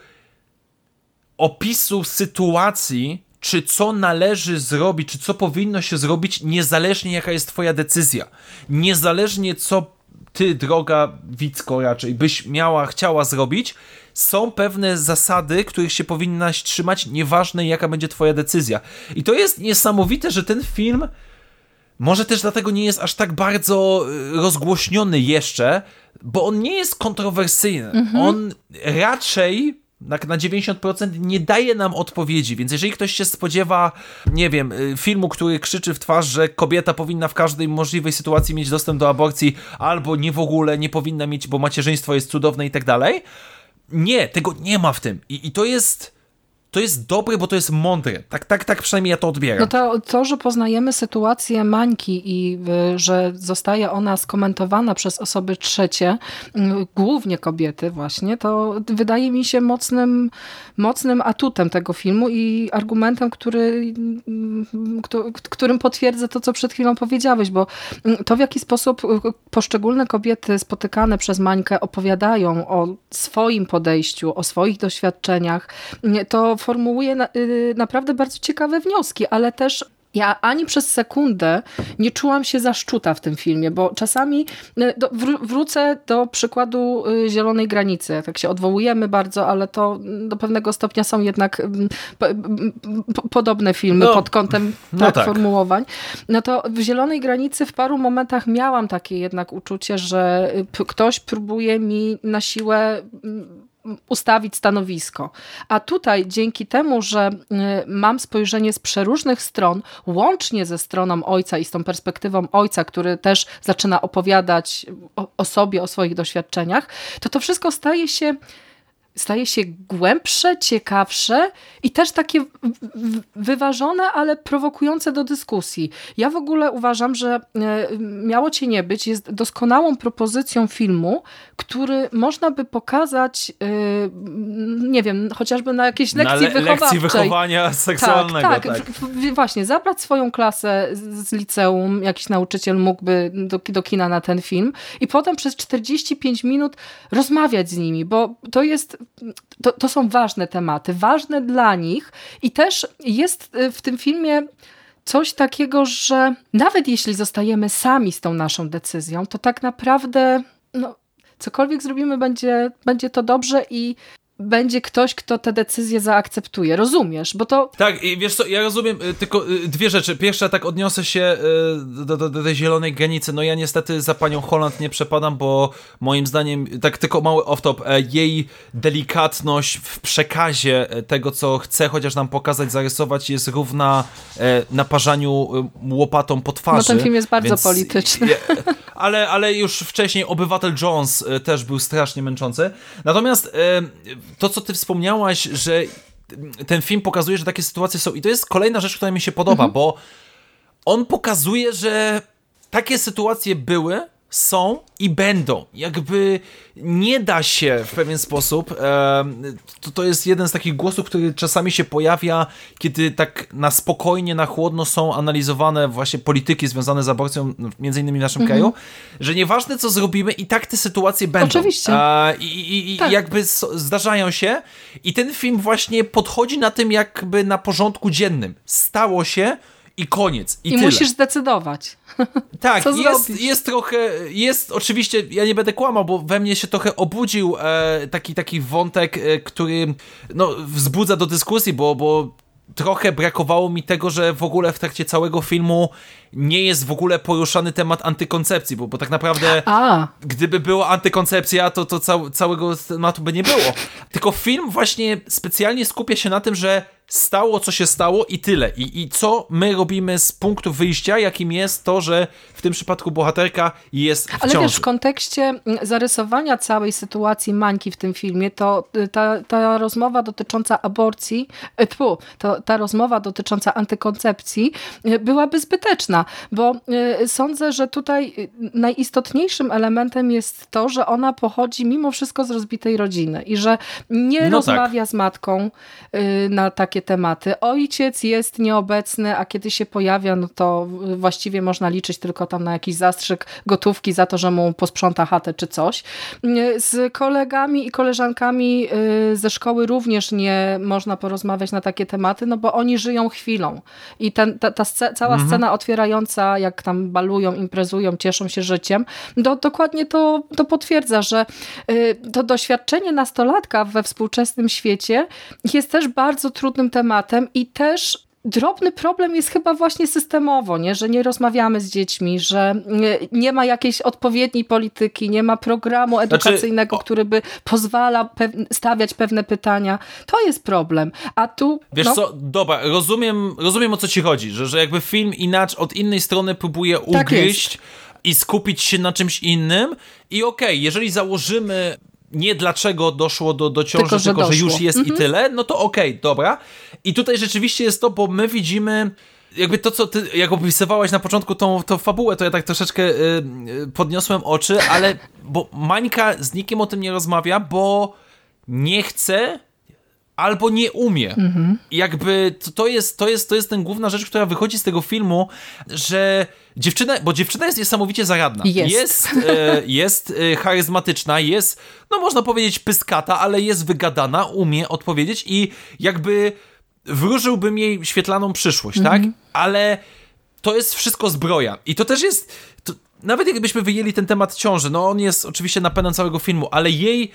opisu sytuacji, czy co należy zrobić, czy co powinno się zrobić, niezależnie jaka jest twoja decyzja. Niezależnie co ty, droga widzko raczej, byś miała, chciała zrobić, są pewne zasady, których się powinnaś trzymać, nieważne jaka będzie twoja decyzja. I to jest niesamowite, że ten film może też dlatego nie jest aż tak bardzo y, rozgłośniony jeszcze, bo on nie jest kontrowersyjny. Mhm. On raczej tak na 90% nie daje nam odpowiedzi, więc jeżeli ktoś się spodziewa, nie wiem, y, filmu, który krzyczy w twarz, że kobieta powinna w każdej możliwej sytuacji mieć dostęp do aborcji, albo nie w ogóle nie powinna mieć, bo macierzyństwo jest cudowne i tak dalej, nie, tego nie ma w tym. I, i to jest to jest dobre, bo to jest mądre. Tak, tak, tak przynajmniej ja to odbieram. No to, to że poznajemy sytuację Mańki i y, że zostaje ona skomentowana przez osoby trzecie, y, głównie kobiety właśnie, to wydaje mi się mocnym, mocnym atutem tego filmu i argumentem, który, y, którym potwierdzę to, co przed chwilą powiedziałeś, bo to w jaki sposób poszczególne kobiety spotykane przez Mańkę opowiadają o swoim podejściu, o swoich doświadczeniach, to formułuje y, naprawdę bardzo ciekawe wnioski, ale też ja ani przez sekundę nie czułam się zaszczuta w tym filmie, bo czasami y, do, wrócę do przykładu y, Zielonej Granicy. Tak się odwołujemy bardzo, ale to do pewnego stopnia są jednak podobne filmy no, pod kątem no tak, tak, formułowań. No to w Zielonej Granicy w paru momentach miałam takie jednak uczucie, że ktoś próbuje mi na siłę ustawić stanowisko. A tutaj dzięki temu, że y, mam spojrzenie z przeróżnych stron, łącznie ze stroną ojca i z tą perspektywą ojca, który też zaczyna opowiadać o, o sobie, o swoich doświadczeniach, to to wszystko staje się staje się głębsze, ciekawsze i też takie wyważone, ale prowokujące do dyskusji. Ja w ogóle uważam, że e, Miało Cię Nie Być jest doskonałą propozycją filmu, który można by pokazać, e, nie wiem, chociażby na jakiejś lekcji na le wychowawczej. lekcji wychowania seksualnego. Tak, tak. tak. właśnie, zabrać swoją klasę z liceum, jakiś nauczyciel mógłby do, do kina na ten film i potem przez 45 minut rozmawiać z nimi, bo to jest to, to są ważne tematy, ważne dla nich i też jest y, w tym filmie coś takiego, że nawet jeśli zostajemy sami z tą naszą decyzją, to tak naprawdę no, cokolwiek zrobimy, będzie, będzie to dobrze i będzie ktoś, kto te decyzje zaakceptuje. Rozumiesz? Bo to... Tak, i wiesz co, ja rozumiem y, tylko y, dwie rzeczy. Pierwsza, tak odniosę się y, do, do, do, tej zielonej granicy. No ja niestety za panią Holland nie przepadam, bo moim zdaniem, tak tylko mały off-top, e, jej delikatność w przekazie e, tego, co chce chociaż nam pokazać, zarysować, jest równa e, naparzaniu łopatą po twarzy. No ten film jest bardzo polityczny. ale, ale już wcześniej Obywatel Jones też był strasznie męczący. Natomiast to, co ty wspomniałaś, że ten film pokazuje, że takie sytuacje są i to jest kolejna rzecz, która mi się podoba, mhm. bo on pokazuje, że takie sytuacje były, są i będą. Jakby nie da się w pewien sposób. To, to jest jeden z takich głosów, który czasami się pojawia, kiedy tak na spokojnie, na chłodno są analizowane właśnie polityki związane z aborcją, między innymi w naszym mhm. kraju, że nieważne co zrobimy, i tak te sytuacje będą. Oczywiście. E, I i, i tak. jakby zdarzają się. I ten film właśnie podchodzi na tym jakby na porządku dziennym. Stało się i koniec. I, I tyle. musisz zdecydować. Tak, Co jest, jest trochę, jest oczywiście, ja nie będę kłamał, bo we mnie się trochę obudził e, taki, taki wątek, e, który no, wzbudza do dyskusji, bo, bo trochę brakowało mi tego, że w ogóle w trakcie całego filmu nie jest w ogóle poruszany temat antykoncepcji, bo, bo tak naprawdę A. gdyby była antykoncepcja, to, to cał, całego tematu by nie było. Tylko film właśnie specjalnie skupia się na tym, że stało, co się stało i tyle. I, I co my robimy z punktu wyjścia, jakim jest to, że w tym przypadku bohaterka jest w Ale ciąży. wiesz, w kontekście mm, zarysowania całej sytuacji Mańki w tym filmie, to y, ta, ta rozmowa dotycząca aborcji, tfu, y, to, ta rozmowa dotycząca antykoncepcji y, byłaby zbyteczna, bo sądzę, że tutaj najistotniejszym elementem jest to, że ona pochodzi mimo wszystko z rozbitej rodziny i że nie no tak. rozmawia tak. z matką na takie takie tematy. Ojciec jest nieobecny, a kiedy się pojawia, no to właściwie można liczyć tylko tam na jakiś zastrzyk gotówki za to, że mu posprząta chatę czy coś. Z kolegami i koleżankami y, ze szkoły również nie można porozmawiać na takie tematy, no bo oni żyją chwilą. I ten, ta, ta sce cała mhm. scena otwierająca, jak tam balują, imprezują, cieszą się życiem, do, dokładnie to, to potwierdza, że y, to doświadczenie nastolatka we współczesnym świecie jest też bardzo trudnym tematem i też drobny problem jest chyba właśnie systemowo, nie? że nie rozmawiamy z dziećmi, że nie ma jakiejś odpowiedniej polityki, nie ma programu znaczy, edukacyjnego, znaczy, który by pozwala stawiać pewne pytania. To jest problem. A tu... Wiesz no... co, dobra, rozumiem, rozumiem o co ci chodzi, że, że jakby film inaczej, od innej strony próbuje tak ugryźć tak i skupić się na czymś innym i okej, okay, jeżeli założymy nie dlaczego doszło do, do ciąży, tylko, że, tylko, że już jest mhm. i tyle, no to okej, okay, dobra. I tutaj rzeczywiście jest to, bo my widzimy jakby to, co ty, jak opisywałaś na początku tą, tą fabułę, to ja tak troszeczkę y, y, podniosłem oczy, ale bo Mańka z nikim o tym nie rozmawia, bo nie chce albo nie umie. Mhm. Jakby to, to, jest, to, jest, to jest ten główna rzecz, która wychodzi z tego filmu, że dziewczyna, bo dziewczyna jest niesamowicie zaradna. Jest. Jest, e, jest e, charyzmatyczna, jest, no można powiedzieć pyskata, ale jest wygadana, umie odpowiedzieć i jakby wróżyłbym jej świetlaną przyszłość, tak? mhm. tak? Ale to jest wszystko zbroja. I to też jest... To, nawet jakbyśmy wyjęli ten temat ciąży, no on jest oczywiście napędem całego filmu, ale jej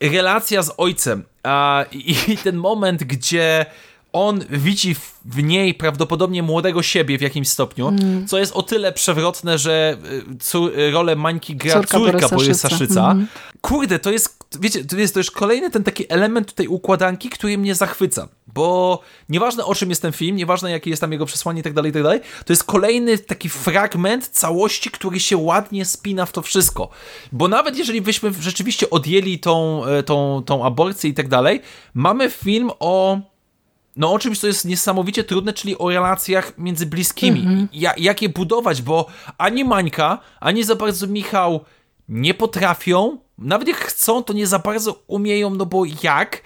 relacja z ojcem. A, i, i ten moment, gdzie on widzi w niej prawdopodobnie młodego siebie w jakimś stopniu, mm. co jest o tyle przewrotne, że y, rolę Mańki gra córka, córka Borysa Szyca. Mm. Kurde, to jest, wiecie, to jest to już kolejny ten taki element tej układanki, który mnie zachwyca, bo nieważne o czym jest ten film, nieważne jakie jest tam jego przesłanie i tak dalej, i tak dalej, to jest kolejny taki fragment całości, który się ładnie spina w to wszystko. Bo nawet jeżeli byśmy rzeczywiście odjęli tą, e, tą, tą aborcję i tak dalej, mamy film o no o czymś, co jest niesamowicie trudne, czyli o relacjach między bliskimi. -hmm. Ja, jak je budować, bo ani Mańka, ani za bardzo Michał nie potrafią, nawet jak chcą, to nie za bardzo umieją, no bo jak?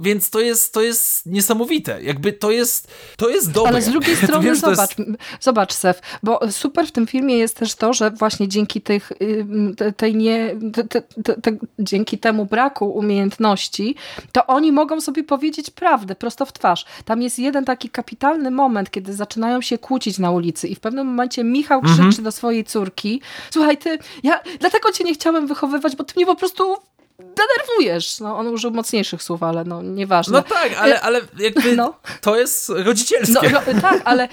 Więc to jest, to jest niesamowite. Jakby to jest, to jest dobre. Ale z drugiej strony Wiem, zobacz, jest... zobacz Sef, bo super w tym filmie jest też to, że właśnie dzięki tych, tej nie, te, te, te, dzięki temu braku umiejętności, to oni mogą sobie powiedzieć prawdę prosto w twarz. Tam jest jeden taki kapitalny moment, kiedy zaczynają się kłócić na ulicy i w pewnym momencie Michał krzyczy mhm. do swojej córki, słuchaj ty, ja dlatego cię nie chciałem wychowywać, bo ty mnie po prostu denerwujesz. No, on użył mocniejszych słów, ale no nieważne. No tak, ale, ale jakby no. to jest rodzicielskie. No, no, tak, ale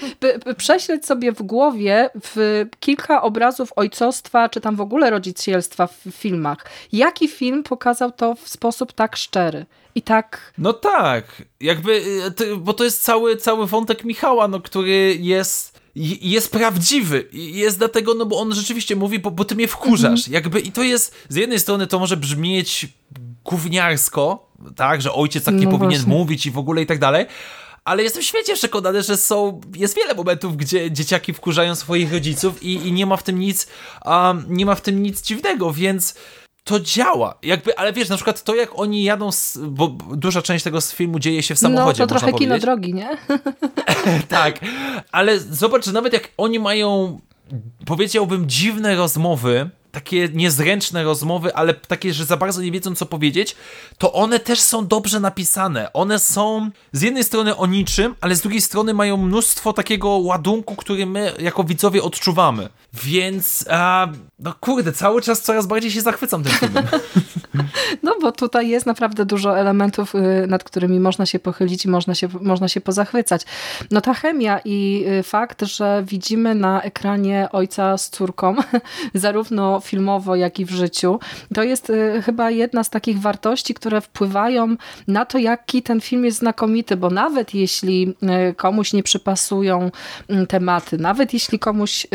prześledź sobie w głowie w kilka obrazów ojcostwa, czy tam w ogóle rodzicielstwa w filmach. Jaki film pokazał to w sposób tak szczery? I tak. No tak, jakby, y, bo to jest cały, cały wątek Michała, no, który jest jest prawdziwy. Jest dlatego, no bo on rzeczywiście mówi, bo, bo ty mnie wkurzasz. Mhm. Jakby i to jest, z jednej strony to może brzmieć gówniarsko, tak, że ojciec tak nie no powinien właśnie. mówić i w ogóle i tak dalej, ale jestem świecie przekonany, że są, jest wiele momentów, gdzie dzieciaki wkurzają swoich rodziców i, i nie ma w tym nic, um, nie ma w tym nic dziwnego, więc to działa. Jakby, ale wiesz, na przykład to, jak oni jadą, z, bo duża część tego filmu dzieje się w samochodzie. No, to trochę kino drogi, nie? tak, ale zobacz, że nawet jak oni mają, powiedziałbym, dziwne rozmowy, takie niezręczne rozmowy, ale takie, że za bardzo nie wiedzą, co powiedzieć, to one też są dobrze napisane. One są z jednej strony o niczym, ale z drugiej strony mają mnóstwo takiego ładunku, który my jako widzowie odczuwamy. Więc, a, no kurde, cały czas coraz bardziej się zachwycam tym filmem. No bo tutaj jest naprawdę dużo elementów, y, nad którymi można się pochylić i można się, można się pozachwycać. No ta chemia i y, fakt, że widzimy na ekranie ojca z córką, zarówno filmowo, jak i w życiu, to jest y, chyba jedna z takich wartości, które wpływają na to, jaki ten film jest znakomity, bo nawet jeśli komuś nie przypasują mm, tematy, nawet jeśli komuś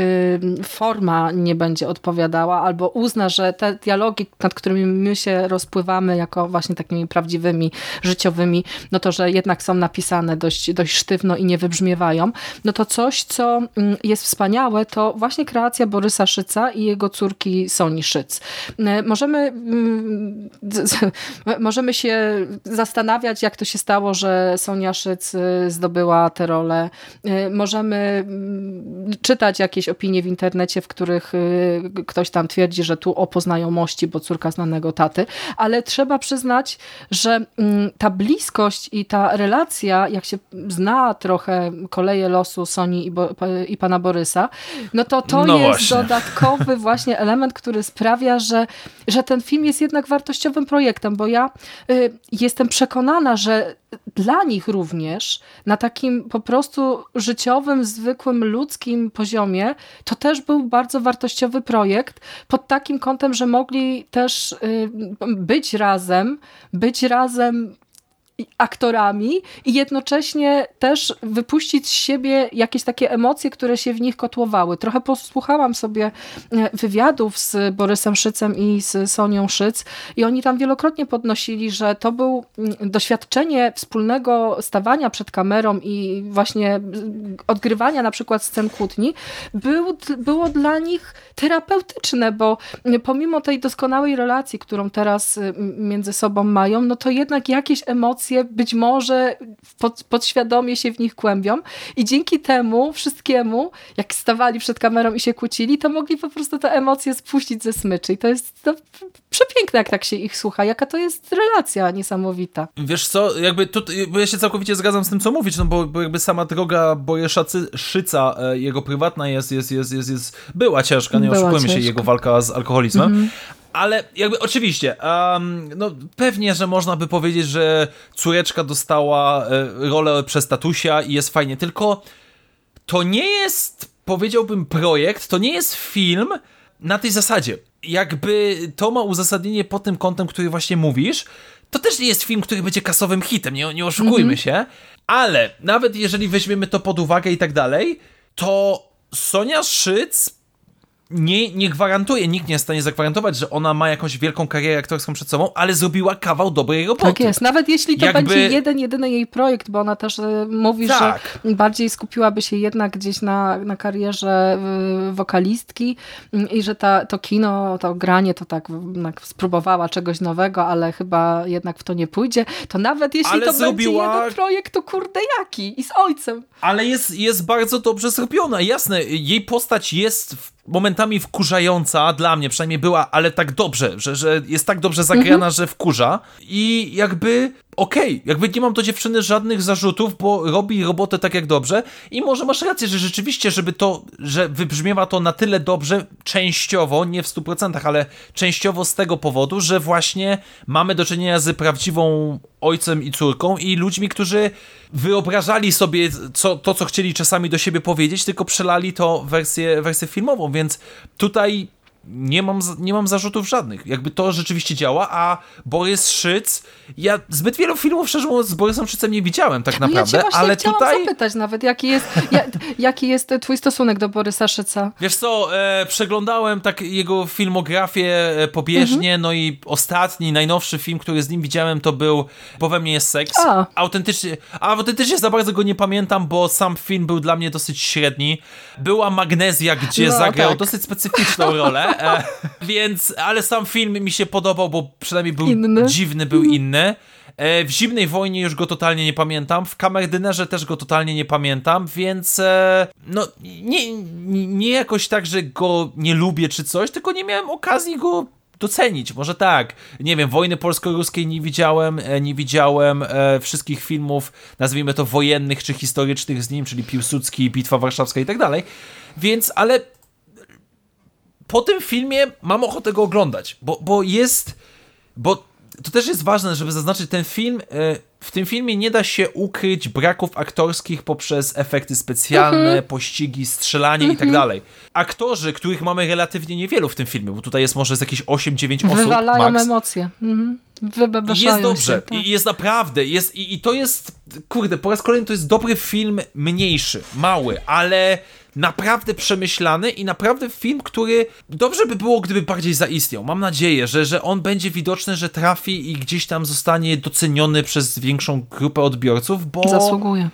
forma nie będzie odpowiadała, albo uzna, że te dialogi, nad którymi my się rozpływamy jako właśnie takimi prawdziwymi, życiowymi, no to, że jednak są napisane dość, dość sztywno i nie wybrzmiewają, no to coś, co mm, jest wspaniałe, to właśnie kreacja Borysa Szyca i jego córki Soni Szyc. E, możemy, mm, możemy się zastanawiać, jak to się stało, że Sonia Szyc y, zdobyła tę rolę. E, możemy mm, czytać jakieś opinie w internecie, w których ktoś tam twierdzi, że tu o poznajomości, bo córka znanego taty, ale trzeba przyznać, że mm, ta bliskość i ta relacja, jak się zna trochę koleje losu Soni i, Bo i pana Borysa, no to to no jest właśnie. dodatkowy właśnie element, który sprawia, że, że ten film jest jednak wartościowym projektem, bo ja y, jestem przekonana, że dla nich również na takim po prostu życiowym, zwykłym, ludzkim poziomie to też był bardzo wartościowy projekt pod takim kątem, że mogli też y, być razem, być razem aktorami i jednocześnie też wypuścić z siebie jakieś takie emocje, które się w nich kotłowały. Trochę posłuchałam sobie e, wywiadów z Borysem Szycem i z Sonią Szyc i oni tam wielokrotnie podnosili, że to był mm, doświadczenie wspólnego stawania przed kamerą i właśnie odgrywania na przykład scen kłótni był, było dla nich terapeutyczne, bo pomimo tej doskonałej relacji, którą teraz y, między sobą mają, no to jednak jakieś emocje być może pod, podświadomie się w nich kłębią. I dzięki temu wszystkiemu, jak stawali przed kamerą i się kłócili, to mogli po prostu te emocje spuścić ze smyczy. I to jest to przepiękne, jak tak się ich słucha, jaka to jest relacja niesamowita. Wiesz co, jakby tu, ja się całkowicie zgadzam z tym, co mówisz, no bo, bo jakby sama droga Bojesza Szyca, e, jego prywatna jest, jest, jest, jest, jest była ciężka, nie oszukujmy się, jego walka z alkoholizmem, -hmm. Ale jakby oczywiście, um, no pewnie, że można by powiedzieć, że córeczka dostała e, rolę przez tatusia i jest fajnie, tylko to nie jest, powiedziałbym, projekt, to nie jest film na tej zasadzie. Jakby to ma uzasadnienie pod tym kątem, który właśnie mówisz, to też nie jest film, który będzie kasowym hitem, nie, nie oszukujmy mm -hmm. się, ale nawet jeżeli weźmiemy to pod uwagę i tak dalej, to Sonia Szyc nie, nie gwarantuje, nikt nie jest w stanie zagwarantować, że ona ma jakąś wielką karierę aktorską przed sobą, ale zrobiła kawał dobrej roboty. Tak jest, nawet jeśli to Jakby... będzie jeden, jedyny jej projekt, bo ona też e, mówi, tak. że bardziej skupiłaby się jednak gdzieś na, na karierze e, wokalistki mm, i że ta, to kino, to granie to tak, tak spróbowała czegoś nowego, ale chyba jednak w to nie pójdzie, to nawet jeśli ale to zrobiła... będzie jeden projekt, to kurde jaki i z ojcem. Ale jest, jest bardzo dobrze zrobiona, jasne, jej postać jest w momentami wkurzająca, dla mnie przynajmniej była, ale tak dobrze, że, że jest tak dobrze zagrana, mhm. że wkurza. I jakby okej, okay, jakby nie mam do dziewczyny żadnych zarzutów, bo robi robotę tak jak dobrze i może masz rację, że rzeczywiście, żeby to, że wybrzmiewa to na tyle dobrze, częściowo, nie w 100%, ale częściowo z tego powodu, że właśnie mamy do czynienia z prawdziwą ojcem i córką i ludźmi, którzy wyobrażali sobie co, to, co chcieli czasami do siebie powiedzieć, tylko przelali to wersję, wersję filmową, więc tutaj nie mam, nie mam zarzutów żadnych. Jakby to rzeczywiście działa, a Borys Szyc, ja zbyt wielu filmów, szczerze mówiąc, z Borysem Szycem nie widziałem tak naprawdę, ja ale tutaj... zapytać nawet, jaki jest, ja, jaki jest twój stosunek do Borysa Szyca? Wiesz co, e, przeglądałem tak jego filmografię e, pobieżnie, mhm. no i ostatni, najnowszy film, który z nim widziałem, to był Bo we mnie jest seks. A. Autentycznie, a autentycznie za bardzo go nie pamiętam, bo sam film był dla mnie dosyć średni. Była Magnezja, gdzie no, zagrał tak. dosyć specyficzną rolę, E, więc, ale sam film mi się podobał, bo przynajmniej był inny. dziwny, był inny. E, w Zimnej Wojnie już go totalnie nie pamiętam, w Kamerdynerze też go totalnie nie pamiętam, więc e, no nie, nie jakoś tak, że go nie lubię czy coś, tylko nie miałem okazji go docenić. Może tak, nie wiem, wojny polsko-ruskiej nie widziałem, e, nie widziałem e, wszystkich filmów, nazwijmy to wojennych czy historycznych z nim, czyli Piłsudski, Bitwa Warszawska i tak dalej. Więc, ale po tym filmie mam ochotę go oglądać, bo, bo jest, bo to też jest ważne, żeby zaznaczyć ten film, e, w tym filmie nie da się ukryć braków aktorskich poprzez efekty specjalne, mhm. pościgi, strzelanie i tak mhm. dalej. Aktorzy, których mamy relatywnie niewielu w tym filmie, bo tutaj jest może z jakieś 8-9 osób Wywalają max. emocje. Mhm. jest dobrze. Się, tak. I jest naprawdę. Jest, i, I to jest, kurde, po raz kolejny to jest dobry film, mniejszy, mały, ale naprawdę przemyślany i naprawdę film, który dobrze by było, gdyby bardziej zaistniał. Mam nadzieję, że, że on będzie widoczny, że trafi i gdzieś tam zostanie doceniony przez większą grupę odbiorców, bo... Zasługuje.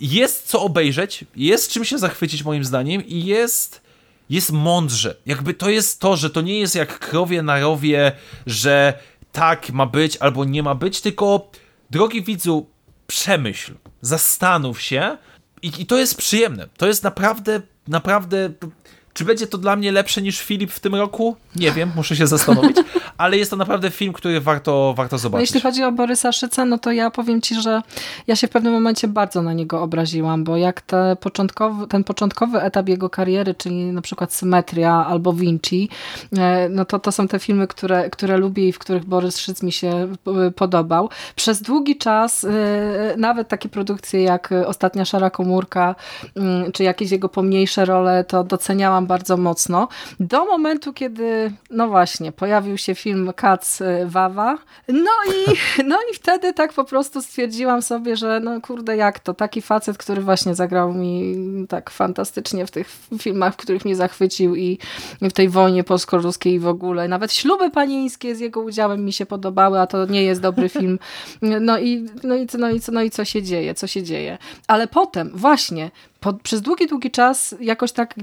Jest co obejrzeć, jest czym się zachwycić moim zdaniem i jest jest mądrze. Jakby to jest to, że to nie jest jak krowie na rowie, że tak ma być albo nie ma być, tylko drogi widzu, przemyśl, zastanów się, i, I to jest przyjemne. To jest naprawdę, naprawdę czy będzie to dla mnie lepsze niż Filip w tym roku? Nie wiem, muszę się zastanowić, ale jest to naprawdę film, który warto, warto zobaczyć. No jeśli chodzi o Borysa Szyca, no to ja powiem ci, że ja się w pewnym momencie bardzo na niego obraziłam, bo jak te początkowy, ten początkowy etap jego kariery, czyli na przykład Symetria albo Vinci, e, no to to są te filmy, które, które lubię i w których Borys Szyc mi się e, podobał. Przez długi czas e, nawet takie produkcje jak Ostatnia Szara Komórka, mm, czy jakieś jego pomniejsze role, to doceniałam wspominałam bardzo mocno. Do momentu, kiedy, no właśnie, pojawił się film Cats y, Wawa. No i, no i wtedy tak po prostu stwierdziłam sobie, że no kurde, jak to? Taki facet, który właśnie zagrał mi tak fantastycznie w tych filmach, w których mnie zachwycił i w tej wojnie polsko-ruskiej w ogóle. Nawet śluby panieńskie z jego udziałem mi się podobały, a to nie jest dobry film. No i, no i, no i, no i co się dzieje? Co się dzieje? Ale potem właśnie po, przez długi, długi czas jakoś tak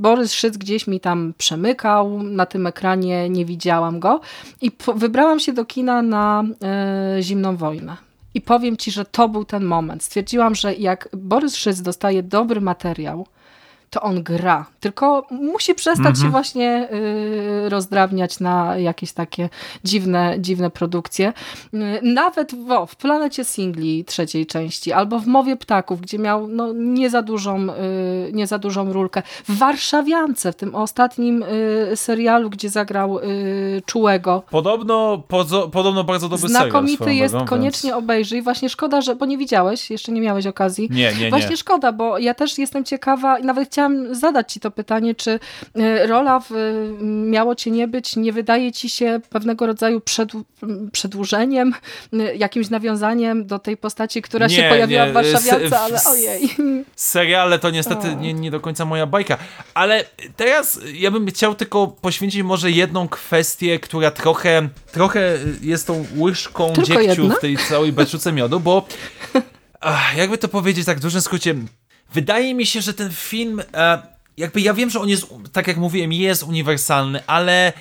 Borys Szyc gdzieś mi tam przemykał, na tym ekranie nie widziałam go i po, wybrałam się do kina na e, Zimną Wojnę. I powiem ci, że to był ten moment. Stwierdziłam, że jak Borys Szyc dostaje dobry materiał, to on gra. Tylko musi przestać mhm. się właśnie y, rozdrabniać na jakieś takie dziwne, dziwne produkcje. Y, nawet w, w Planecie Singli trzeciej części, albo w Mowie Ptaków, gdzie miał no, nie, za dużą, y, nie za dużą rulkę. W Warszawiance, w tym ostatnim y, serialu, gdzie zagrał y, Czułego. Podobno, pozo, podobno bardzo dobry Znakomity serial. jest, drogą, koniecznie więc... obejrzyj. Właśnie szkoda, że, bo nie widziałeś, jeszcze nie miałeś okazji. Nie, nie, Właśnie nie. szkoda, bo ja też jestem ciekawa i nawet chciałam zadać ci to pytanie, czy e, rola w Miało Cię Nie Być nie wydaje ci się pewnego rodzaju przedłużeniem, jakimś nawiązaniem do tej postaci, która nie, się pojawiła nie. w Warszawiance, ale ojej. Seriale to niestety nie, nie do końca moja bajka, ale teraz ja bym chciał tylko poświęcić może jedną kwestię, która trochę, trochę jest tą łyżką tylko dziegciu jedna? w tej całej beczuce miodu, bo jakby to powiedzieć tak w dużym skrócie, Wydaje mi się, że ten film, e, jakby ja wiem, że on jest, tak jak mówiłem, jest uniwersalny, ale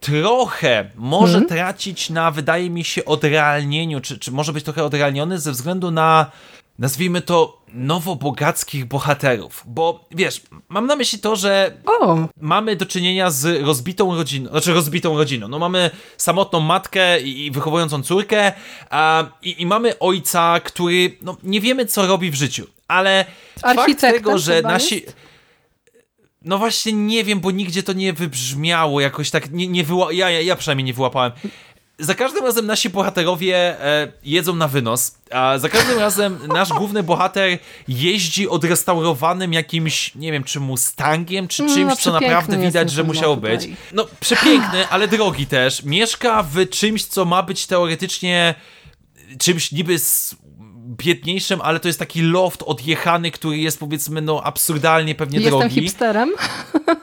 trochę może hmm. tracić na, wydaje mi się, odrealnieniu, czy, czy może być trochę odrealniony ze względu na, nazwijmy to, nowobogackich bohaterów. Bo wiesz, mam na myśli to, że o. mamy do czynienia z rozbitą rodziną, znaczy rozbitą rodziną. No mamy samotną matkę i, i wychowującą córkę a, i, i, mamy ojca, który no, nie wiemy, co robi w życiu ale fakt tego, że nasi... Jest? No właśnie nie wiem, bo nigdzie to nie wybrzmiało jakoś tak, nie, nie wyła... ja, ja, ja przynajmniej nie wyłapałem. Za każdym razem nasi bohaterowie e, jedzą na wynos, a za każdym razem nasz główny bohater jeździ odrestaurowanym jakimś, nie wiem, czy Mustangiem, czy mm, czymś, no, co naprawdę widać, że musiało być. No, przepiękny, ale drogi też. Mieszka w czymś, co ma być teoretycznie czymś niby biedniejszym, ale to jest taki loft odjechany, który jest powiedzmy no absurdalnie pewnie Jestem drogi. Jestem hipsterem.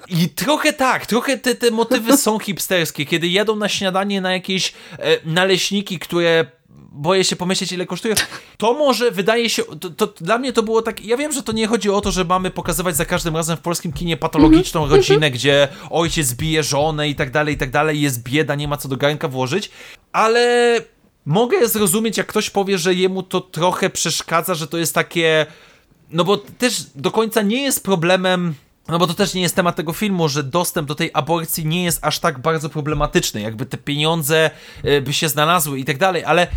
I trochę tak, trochę te, te motywy są hipsterskie, kiedy jadą na śniadanie na jakieś e, naleśniki, które boję się pomyśleć, ile kosztuje. To może wydaje się, to, to, dla mnie to było tak. Ja wiem, że to nie chodzi o to, że mamy pokazywać za każdym razem w polskim kinie patologiczną mhm. rodzinę, gdzie ojciec bije żonę i tak dalej, i tak dalej, jest bieda, nie ma co do garnka włożyć, ale mogę zrozumieć, jak ktoś powie, że jemu to trochę przeszkadza, że to jest takie. No bo też do końca nie jest problemem. No bo to też nie jest temat tego filmu, że dostęp do tej aborcji nie jest aż tak bardzo problematyczny, jakby te pieniądze e, by się znalazły i tak dalej, ale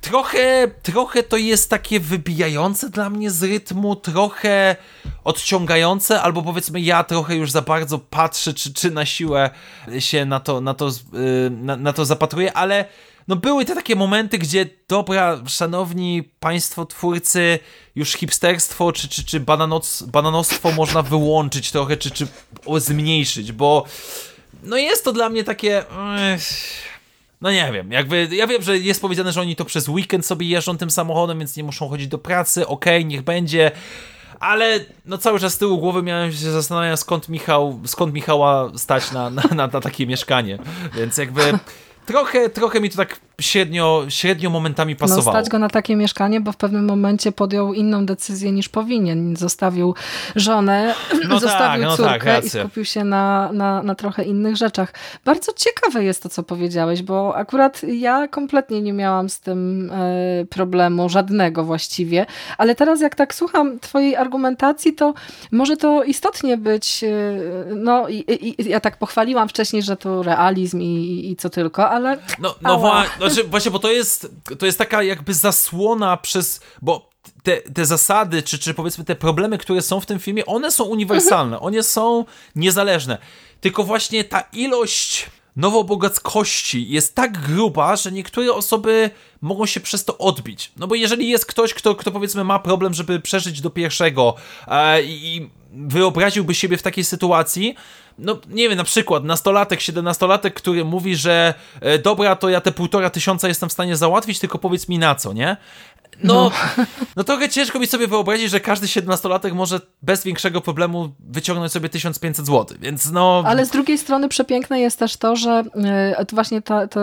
trochę, trochę to jest takie wybijające dla mnie z rytmu, trochę odciągające, albo powiedzmy ja trochę już za bardzo patrzę, czy, czy na siłę się na to, na to, e, na, na to zapatruję, ale no były te takie momenty, gdzie dobra, szanowni państwo twórcy, już hipsterstwo czy, czy, czy bananostwo można wyłączyć trochę, czy, czy zmniejszyć, bo no jest to dla mnie takie... No nie wiem, jakby ja wiem, że jest powiedziane, że oni to przez weekend sobie jeżdżą tym samochodem, więc nie muszą chodzić do pracy, okej, okay, niech będzie, ale no cały czas z tyłu głowy miałem się zastanawiać, skąd Michał, skąd Michała stać na, na, na, na takie mieszkanie, więc jakby trochę, trochę mi to tak średnio, średnio momentami no, pasowało. No, stać go na takie mieszkanie, bo w pewnym momencie podjął inną decyzję niż powinien. Zostawił żonę, no zostawił tak, no córkę tak, i skupił się na, na, na trochę innych rzeczach. Bardzo ciekawe jest to, co powiedziałeś, bo akurat ja kompletnie nie miałam z tym e, problemu, żadnego właściwie, ale teraz jak tak słucham twojej argumentacji, to może to istotnie być, e, no i, i, ja tak pochwaliłam wcześniej, że to realizm i, i co tylko, ale... No, no właśnie, znaczy, właśnie, bo to jest, to jest taka jakby zasłona przez, bo te, te zasady, czy, czy powiedzmy te problemy, które są w tym filmie, one są uniwersalne, mhm. one są niezależne. Tylko właśnie ta ilość nowobogackości jest tak gruba, że niektóre osoby mogą się przez to odbić. No bo jeżeli jest ktoś, kto, kto powiedzmy ma problem, żeby przeżyć do pierwszego e, i wyobraziłby siebie w takiej sytuacji, no nie wiem, na przykład nastolatek, siedemnastolatek, który mówi, że e, dobra, to ja te półtora tysiąca jestem w stanie załatwić, tylko powiedz mi na co, nie? No, no, no trochę ciężko mi sobie wyobrazić, że każdy 17-latek może bez większego problemu wyciągnąć sobie 1500 zł, więc no... Ale z drugiej strony przepiękne jest też to, że e, to właśnie ta, ta,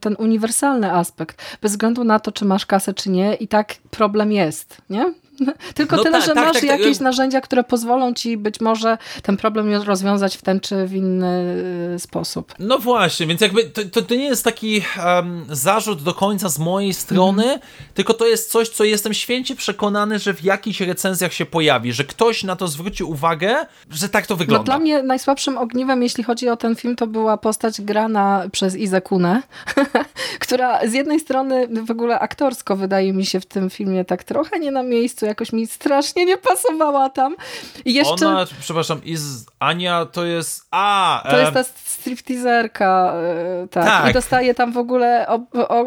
ten uniwersalny aspekt, bez względu na to, czy masz kasę, czy nie, i tak problem jest, nie? Tylko no tyle, tak, że tak, masz tak, jakieś tak. narzędzia, które pozwolą ci być może ten problem rozwiązać w ten czy w inny y, sposób. No właśnie, więc jakby to, to, to nie jest taki um, zarzut do końca z mojej strony, mm. tylko to jest coś, co jestem święcie przekonany, że w jakichś recenzjach się pojawi, że ktoś na to zwróci uwagę, że tak to wygląda. No, dla mnie najsłabszym ogniwem, jeśli chodzi o ten film, to była postać grana przez Izakunę, która z jednej strony w ogóle aktorsko wydaje mi się w tym filmie tak trochę nie na miejscu, jakoś mi strasznie nie pasowała tam. I jeszcze... Ona, przepraszam, z Ania to jest... A! To jest ta stripteaserka, e, tak. tak. I dostaje tam w ogóle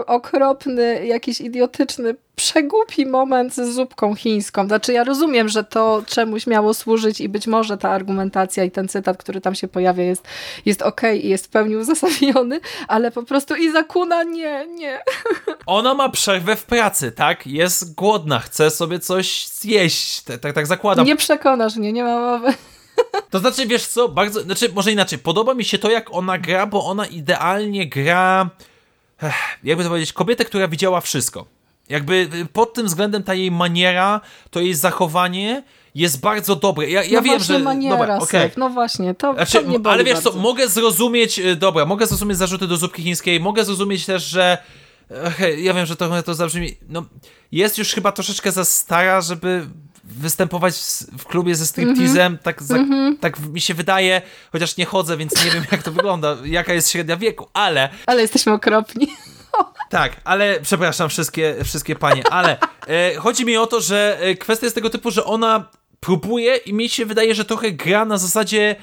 okropny, jakiś idiotyczny przegłupi moment z zupką chińską. Znaczy ja rozumiem, że to czemuś miało służyć i być może ta argumentacja i ten cytat, który tam się pojawia jest, jest okej okay i jest w pełni uzasadniony, ale po prostu Izakuna nie, nie. Ona ma przerwę w pracy, tak? Jest głodna, chce sobie coś zjeść, tak, tak, tak zakładam. Nie przekonasz mnie, nie ma mowy. To znaczy, wiesz co, bardzo, znaczy może inaczej, podoba mi się to, jak ona gra, bo ona idealnie gra, jakby to powiedzieć, kobietę, która widziała wszystko. Jakby y, pod tym względem ta jej maniera, to jej zachowanie jest bardzo dobre. Ja, ja no wiem, że. Maniera, dobra, okay. No właśnie, to, znaczy, to mnie Ale wiesz bardzo. co, mogę zrozumieć, y, dobra, mogę zrozumieć zarzuty do zupki chińskiej, mogę zrozumieć też, że. Ja wiem, że to, to zabrzmi. No, jest już chyba troszeczkę za stara, żeby występować w klubie ze stripteasem, mm-hmm. tak, za, mm-hmm. tak mi się wydaje, chociaż nie chodzę, więc nie wiem jak to wygląda, jaka jest średnia wieku, ale... Ale jesteśmy okropni. Tak, ale przepraszam wszystkie, wszystkie panie, ale e, chodzi mi o to, że e, kwestia jest tego typu, że ona próbuje i mi się wydaje, że trochę gra na zasadzie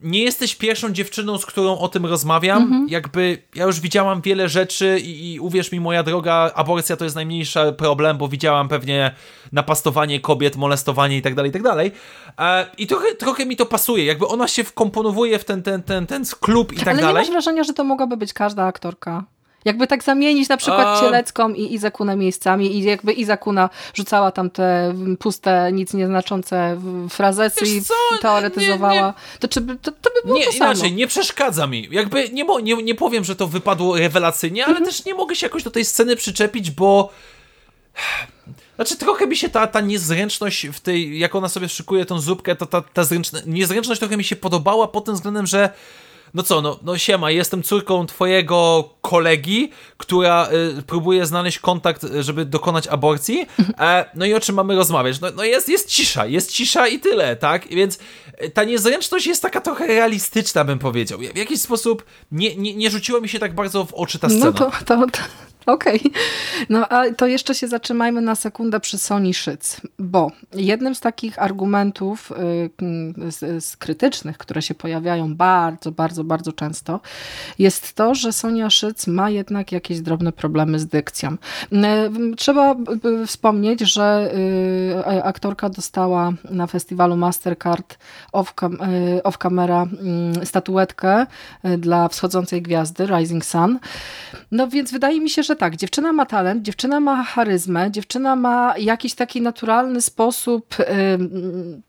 nie jesteś pierwszą dziewczyną, z którą o tym rozmawiam. -hmm. Jakby ja już widziałam wiele rzeczy i, i, uwierz mi, moja droga, aborcja to jest najmniejszy problem, bo widziałam pewnie napastowanie kobiet, molestowanie i tak dalej, i tak dalej. E, I trochę, trochę mi to pasuje, jakby ona się wkomponowuje w ten, ten, ten, ten klub i tak Ale dalej. Ale nie masz wrażenia, że to mogłaby być każda aktorka? Jakby tak zamienić na przykład A... Cielecką i Izakunę miejscami i jakby Izakuna rzucała tam te puste, nic nieznaczące frazesy i teoretyzowała, nie, nie. To, czy, to, to by było nie, to samo. Inaczej, nie przeszkadza mi. Jakby nie, nie, nie powiem, że to wypadło rewelacyjnie, ale mhm. też nie mogę się jakoś do tej sceny przyczepić, bo znaczy trochę mi się ta, ta niezręczność w tej, jak ona sobie szykuje tą zupkę, to ta, ta zręczna, niezręczność trochę mi się podobała pod tym względem, że no co, no, no siema, jestem córką twojego kolegi, która y, próbuje znaleźć kontakt, żeby dokonać aborcji, e, no i o czym mamy rozmawiać? No, no jest, jest cisza, jest cisza i tyle, tak? Więc y, ta niezręczność jest taka trochę realistyczna, bym powiedział. W jakiś sposób nie, nie, nie rzuciło mi się tak bardzo w oczy ta no scena. No to, to, to Okej. Okay. No a to jeszcze się zatrzymajmy na sekundę przy Sony Szyc, bo jednym z takich argumentów y, z, z krytycznych, które się pojawiają bardzo, bardzo, bardzo często, jest to, że Sonia Szyc ma jednak jakieś drobne problemy z dykcją. Y, trzeba wspomnieć, że y, aktorka dostała na festiwalu Mastercard off, cam off camera mm, statuetkę dla wschodzącej gwiazdy Rising Sun. No więc wydaje mi się, że że tak, dziewczyna ma talent, dziewczyna ma charyzmę, dziewczyna ma jakiś taki naturalny sposób y,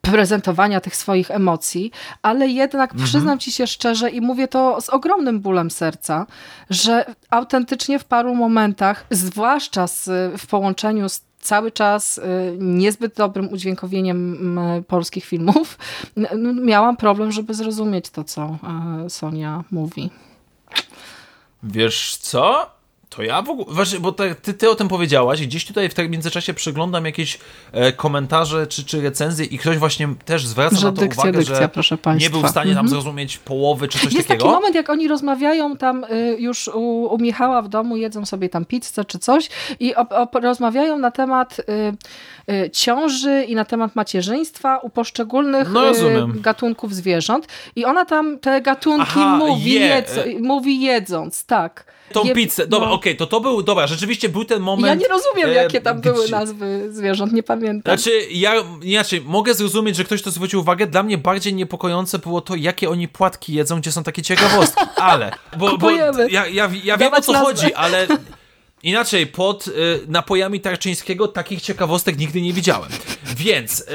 prezentowania tych swoich emocji, ale jednak mhm. przyznam ci się szczerze i mówię to z ogromnym bólem serca, że autentycznie w paru momentach, zwłaszcza z, w połączeniu z cały czas y, niezbyt dobrym udźwiękowieniem polskich filmów, miałam problem, żeby zrozumieć to, co y, Sonia mówi. Wiesz co? To ja w ogóle, właśnie, bo te, ty, ty o tym powiedziałaś i gdzieś tutaj w międzyczasie przeglądam jakieś e, komentarze czy, czy recenzje i ktoś właśnie też zwraca że na to dykcja, uwagę, dykcja, że proszę nie był w stanie -hmm. tam zrozumieć połowy czy coś Jest takiego. Jest taki moment, jak oni rozmawiają tam y, już u, u, Michała w domu, jedzą sobie tam pizzę czy coś i rozmawiają na temat y, y, ciąży i na temat macierzyństwa u poszczególnych no, gatunków zwierząt. I ona tam te gatunki Aha, mówi, je. jedz, mówi jedząc, tak. Tą je, pizzę, dobra, no. okej, okay, to to był, dobra, rzeczywiście był ten moment... Ja nie rozumiem, e, jakie tam były nazwy zwierząt, nie pamiętam. Znaczy, ja inaczej, mogę zrozumieć, że ktoś to zwrócił uwagę, dla mnie bardziej niepokojące było to, jakie oni płatki jedzą, gdzie są takie ciekawostki, ale... Bo, bo ja, ja, ja wiem, o co nazwę. chodzi, ale... Inaczej, pod y, napojami Tarczyńskiego takich ciekawostek nigdy nie widziałem. Więc, y,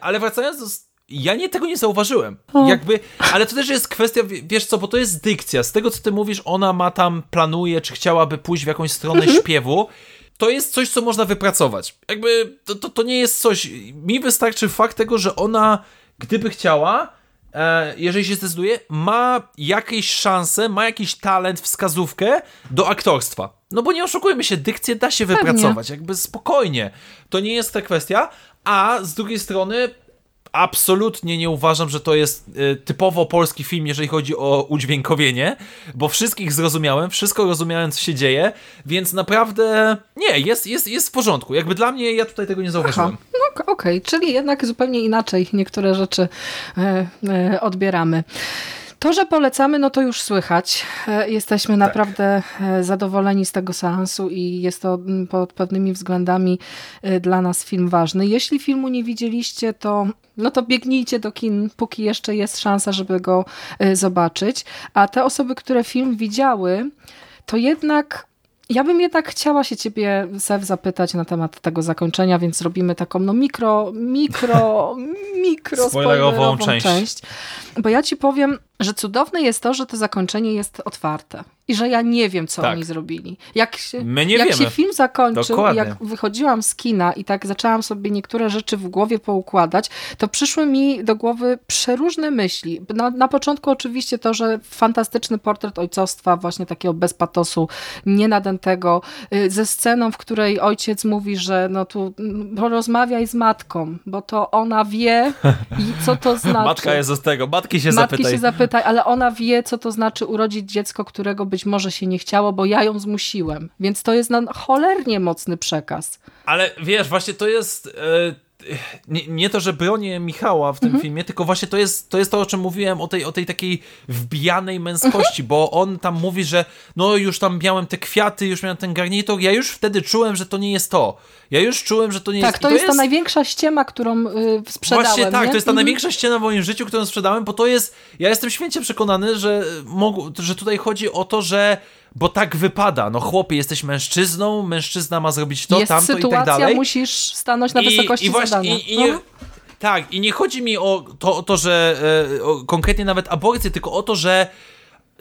ale wracając do ja nie tego nie zauważyłem. Jakby, ale to też jest kwestia, wiesz co, bo to jest dykcja. Z tego, co ty mówisz, ona ma tam, planuje, czy chciałaby pójść w jakąś stronę mhm. śpiewu. To jest coś, co można wypracować. Jakby, to, to, to nie jest coś... Mi wystarczy fakt tego, że ona, gdyby chciała, e, jeżeli się zdecyduje, ma jakieś szanse, ma jakiś talent, wskazówkę do aktorstwa. No bo nie oszukujmy się, dykcję da się wypracować, Pewnie. jakby spokojnie. To nie jest ta kwestia, a z drugiej strony absolutnie nie uważam, że to jest y, typowo polski film, jeżeli chodzi o udźwiękowienie, bo wszystkich zrozumiałem, wszystko rozumiałem, co się dzieje, więc naprawdę nie, jest, jest, jest w porządku. Jakby dla mnie, ja tutaj tego nie zauważyłem. Aha. No okej, okay. czyli jednak zupełnie inaczej niektóre rzeczy e, e, odbieramy. To, że polecamy, no to już słychać. E, jesteśmy tak. naprawdę e, zadowoleni z tego seansu i jest to mm, pod pewnymi względami e, dla nas film ważny. Jeśli filmu nie widzieliście, to no to biegnijcie do kin, póki jeszcze jest szansa, żeby go zobaczyć. A te osoby, które film widziały, to jednak ja bym jednak chciała się ciebie, Sew, zapytać na temat tego zakończenia, więc zrobimy taką no mikro, mikro, mikro spoilerową część. część. Bo ja ci powiem, że cudowne jest to, że to zakończenie jest otwarte i że ja nie wiem, co tak. oni zrobili. Jak się, jak wiemy. się film zakończył, Dokładnie. jak wychodziłam z kina i tak zaczęłam sobie niektóre rzeczy w głowie poukładać, to przyszły mi do głowy przeróżne myśli. Na, na początku oczywiście to, że fantastyczny portret ojcostwa, właśnie takiego bez patosu, nienadętego, y, ze sceną, w której ojciec mówi, że no tu mm, porozmawiaj z matką, bo to ona wie, i co to znaczy. Matka jest z tego, matki się Matki zapytaj. się zapytaj, ale ona wie, co to znaczy urodzić dziecko, którego być może się nie chciało, bo ja ją zmusiłem. Więc to jest na cholernie mocny przekaz. Ale wiesz, właśnie to jest... Yy nie, nie, to, że bronię Michała w tym mhm. filmie, tylko właśnie to jest, to jest to, o czym mówiłem, o tej, o tej takiej wbijanej męskości, mhm. bo on tam mówi, że no już tam miałem te kwiaty, już miałem ten garnitur, ja już wtedy czułem, że to nie jest to. Ja już czułem, że to nie tak, jest... Tak, to, jest, ta największa ściema, którą y, sprzedałem. Właśnie tak, nie? to jest ta mhm. największa ściema w moim życiu, którą sprzedałem, bo to jest... Ja jestem święcie przekonany, że, mogu, że tutaj chodzi o to, że bo tak wypada. No chłopie, jesteś mężczyzną, mężczyzna ma zrobić to, jest tamto sytuacja, i tak dalej. musisz stanąć na wysokości I, i właśnie, zadania. I, i nie, tak, i nie chodzi mi o to, o to że e, o, konkretnie nawet aborcję, tylko o to, że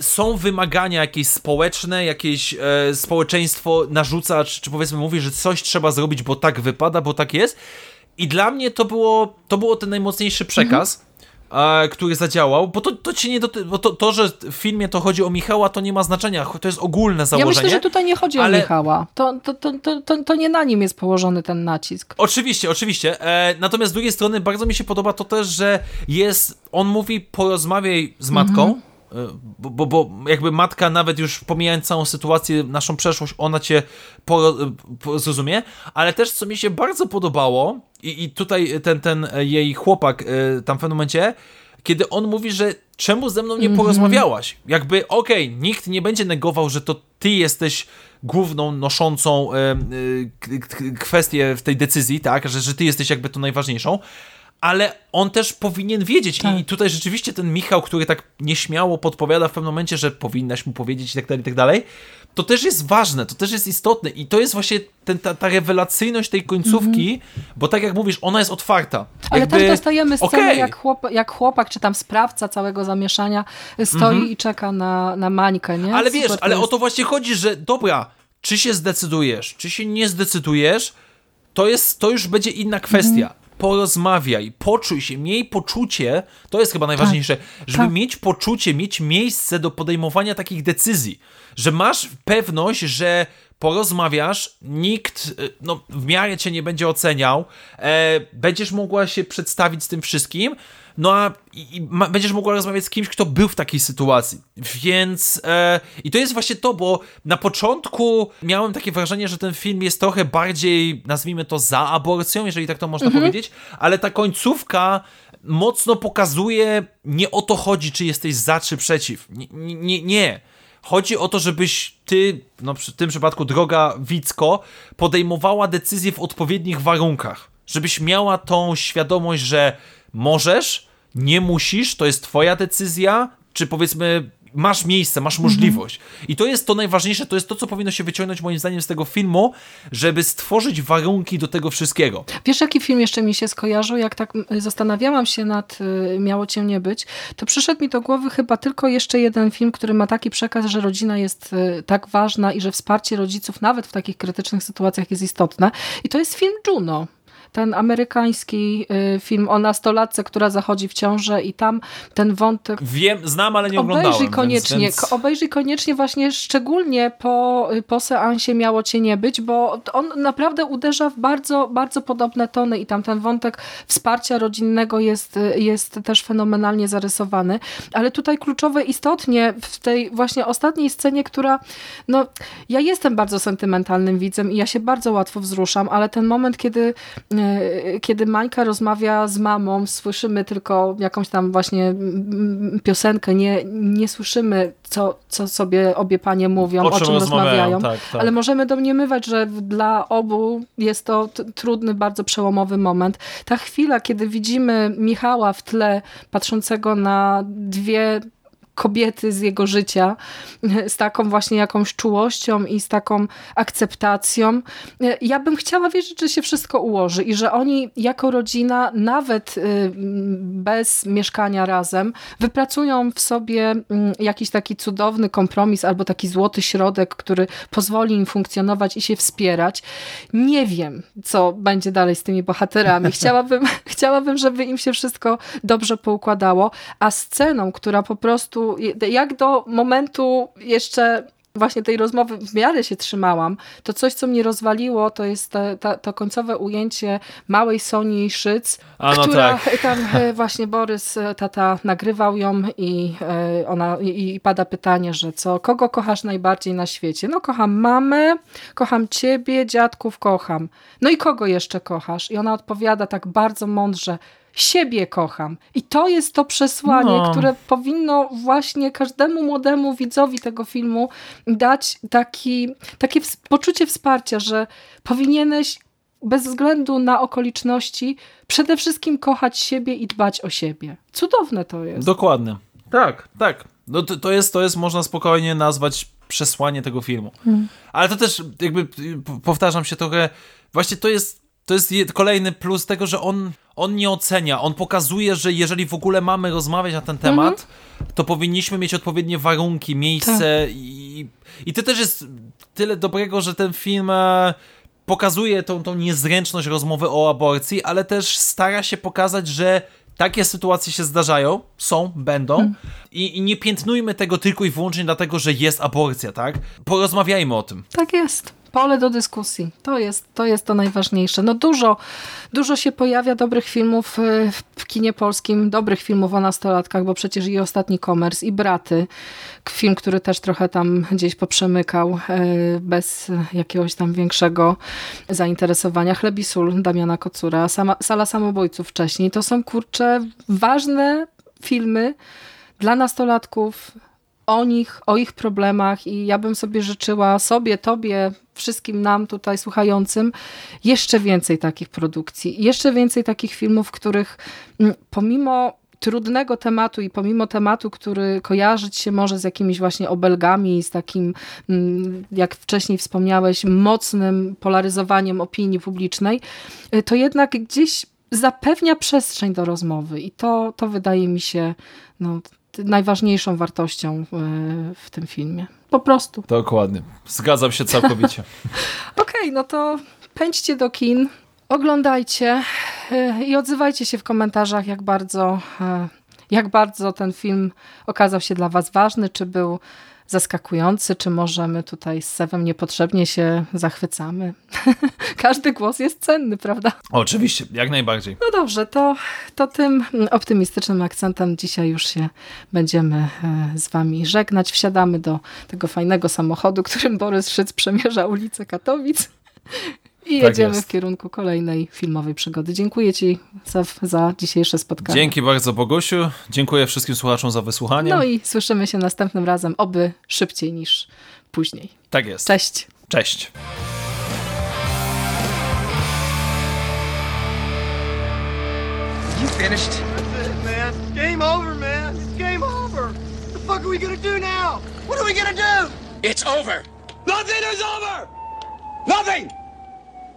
są wymagania jakieś społeczne, jakieś e, społeczeństwo narzuca, czy, czy powiedzmy mówi, że coś trzeba zrobić, bo tak wypada, bo tak jest. I dla mnie to było, to było ten najmocniejszy przekaz. Mhm który zadziałał, bo to, to ci nie doty- bo to, to, że w filmie to chodzi o Michała, to nie ma znaczenia, to jest ogólne założenie. Ja myślę, że tutaj nie chodzi ale... o Michała. To, to, to, to, to nie na nim jest położony ten nacisk. Oczywiście, oczywiście. E, natomiast z drugiej strony bardzo mi się podoba to też, że jest, on mówi porozmawiaj z matką, mhm. E, bo, bo, bo, jakby matka, nawet już pomijając całą sytuację, naszą przeszłość, ona cię po, po, zrozumie, ale też co mi się bardzo podobało, i, i tutaj ten, ten jej chłopak e, tam w pewnym momencie, kiedy on mówi, że czemu ze mną nie -hmm. porozmawiałaś? Jakby, okej, okay, nikt nie będzie negował, że to ty jesteś główną, noszącą e, e, kwestię w tej decyzji, tak, że, że ty jesteś jakby tą najważniejszą, ale on też powinien wiedzieć. Tak. I tutaj rzeczywiście ten Michał, który tak nieśmiało podpowiada w pewnym momencie, że powinnaś mu powiedzieć i tak dalej, i tak dalej, to też jest ważne, to też jest istotne i to jest właśnie ten, ta, ta rewelacyjność tej końcówki, mm -hmm. bo tak jak mówisz, ona jest otwarta. Ale Jakby... też dostajemy scenę, okay. jak, chłop, jak chłopak, czy tam sprawca całego zamieszania stoi mm -hmm. i czeka na, na Mańkę, nie? Ale Super wiesz, ale o to właśnie chodzi, że dobra, czy się zdecydujesz, czy się nie zdecydujesz, to, jest, to już będzie inna kwestia. Mm -hmm porozmawiaj, poczuj się, miej poczucie, to jest chyba najważniejsze, tak, żeby tak. mieć poczucie, mieć miejsce do podejmowania takich decyzji, że masz pewność, że porozmawiasz, nikt e, no, w miarę cię nie będzie oceniał, e, będziesz mogła się przedstawić z tym wszystkim, no a i, ma, będziesz mogła rozmawiać z kimś, kto był w takiej sytuacji. Więc e, i to jest właśnie to, bo na początku miałem takie wrażenie, że ten film jest trochę bardziej, nazwijmy to, za aborcją, jeżeli tak to można mhm. powiedzieć, ale ta końcówka mocno pokazuje, nie o to chodzi, czy jesteś za, czy przeciw. Nie, nie, nie. Chodzi o to, żebyś ty, no w tym przypadku droga Wicko, podejmowała decyzje w odpowiednich warunkach. Żebyś miała tą świadomość, że możesz, nie musisz, to jest twoja decyzja, czy powiedzmy masz miejsce, masz możliwość. I to jest to najważniejsze, to jest to, co powinno się wyciągnąć moim zdaniem z tego filmu, żeby stworzyć warunki do tego wszystkiego. Wiesz, jaki film jeszcze mi się skojarzył? Jak tak zastanawiałam się nad y, Miało Cię Nie Być, to przyszedł mi do głowy chyba tylko jeszcze jeden film, który ma taki przekaz, że rodzina jest y, tak ważna i że wsparcie rodziców nawet w takich krytycznych sytuacjach jest istotne. I to jest film Juno ten amerykański y, film o nastolatce, która zachodzi w ciążę i tam ten wątek... Wiem, znam, ale nie oglądałem. Obejrzyj koniecznie, więc, więc... obejrzyj koniecznie właśnie szczególnie po, po seansie Miało Cię Nie Być, bo on naprawdę uderza w bardzo, bardzo podobne tony i tam ten wątek wsparcia rodzinnego jest, jest też fenomenalnie zarysowany, ale tutaj kluczowe istotnie w tej właśnie ostatniej scenie, która no, ja jestem bardzo sentymentalnym widzem i ja się bardzo łatwo wzruszam, ale ten moment, kiedy kiedy Mańka rozmawia z mamą, słyszymy tylko jakąś tam właśnie piosenkę, nie, nie słyszymy, co, co sobie obie panie mówią, o, o czym, rozmawiają, tak, tak. ale możemy domniemywać, że dla obu jest to trudny, bardzo przełomowy moment. Ta chwila, kiedy widzimy Michała w tle, patrzącego na dwie kobiety z jego życia, z taką właśnie jakąś czułością i z taką akceptacją. Ja bym chciała wierzyć, że się wszystko ułoży i że oni jako rodzina, nawet y, bez mieszkania razem, wypracują w sobie mm, jakiś taki cudowny kompromis albo taki złoty środek, który pozwoli im funkcjonować i się wspierać. Nie wiem, co będzie dalej z tymi bohaterami. Chciałabym, chciałabym żeby im się wszystko dobrze poukładało, a sceną, która po prostu jak do momentu jeszcze właśnie tej rozmowy w miarę się trzymałam, to coś, co mnie rozwaliło, to jest to, to końcowe ujęcie małej Soni Szyc, A, no która tak. tam e, właśnie Borys, e, tata, nagrywał ją i e, ona i pada pytanie, że co, kogo kochasz najbardziej na świecie? No kocham mamę, kocham ciebie, dziadków kocham. No i kogo jeszcze kochasz? I ona odpowiada tak bardzo mądrze, siebie kocham. I to jest to przesłanie, no. które powinno właśnie każdemu młodemu widzowi tego filmu dać taki, takie poczucie wsparcia, że powinieneś bez względu na okoliczności przede wszystkim kochać siebie i dbać o siebie. Cudowne to jest. Dokładnie. Tak, tak. No to, to, jest, to jest, można spokojnie nazwać przesłanie tego filmu. Hmm. Ale to też jakby powtarzam się trochę, właśnie to jest to jest kolejny plus tego, że on, on nie ocenia. On pokazuje, że jeżeli w ogóle mamy rozmawiać na ten temat, mhm. to powinniśmy mieć odpowiednie warunki, miejsce tak. i, i to też jest tyle dobrego, że ten film e, pokazuje tą, tą niezręczność rozmowy o aborcji, ale też stara się pokazać, że takie sytuacje się zdarzają, są, będą hmm. i, i, nie piętnujmy tego tylko i wyłącznie dlatego, że jest aborcja, tak? Porozmawiajmy o tym. Tak jest pole do dyskusji. To jest, to jest to najważniejsze. No dużo, dużo się pojawia dobrych filmów y, w kinie polskim, dobrych filmów o nastolatkach, bo przecież i Ostatni Komers, i Braty, film, który też trochę tam gdzieś poprzemykał y, bez jakiegoś tam większego zainteresowania. Chleb i sól Damiana Kocura, Sama, Sala Samobójców wcześniej. To są, kurcze, ważne filmy dla nastolatków, o nich, o ich problemach i ja bym sobie życzyła sobie, tobie, wszystkim nam tutaj słuchającym jeszcze więcej takich produkcji, jeszcze więcej takich filmów, w których mm, pomimo trudnego tematu i pomimo tematu, który kojarzyć się może z jakimiś właśnie obelgami, z takim, mm, jak wcześniej wspomniałeś, mocnym polaryzowaniem opinii publicznej, y, to jednak gdzieś zapewnia przestrzeń do rozmowy i to, to wydaje mi się no, najważniejszą wartością e, w tym filmie. Po prostu. Dokładnie. Zgadzam się całkowicie. Okej, okay, no to pędźcie do kin, oglądajcie e, i odzywajcie się w komentarzach, jak bardzo, e, jak bardzo ten film okazał się dla was ważny, czy był zaskakujący, czy może my tutaj z Sewem niepotrzebnie się zachwycamy. Każdy głos jest cenny, prawda? Oczywiście, jak najbardziej. No dobrze, to, to tym optymistycznym akcentem dzisiaj już się będziemy e, z wami żegnać. Wsiadamy do tego fajnego samochodu, którym Borys Szyc przemierza ulicę Katowic. I Tak jedziemy jest. w kierunku kolejnej filmowej przygody. Dziękuję Ci Sef, za dzisiejsze spotkanie. Dzięki bardzo Bogusiu, dziękuję wszystkim słuchaczom za wysłuchanie. No i słyszymy się następnym razem, oby szybciej niż później. Tak jest. Cześć! Cześć. You finished? That's it, man. Game over, man. It's game over. What the fuck are we gonna do now? What are we gonna do? It's over. Nothing is over! Nothing!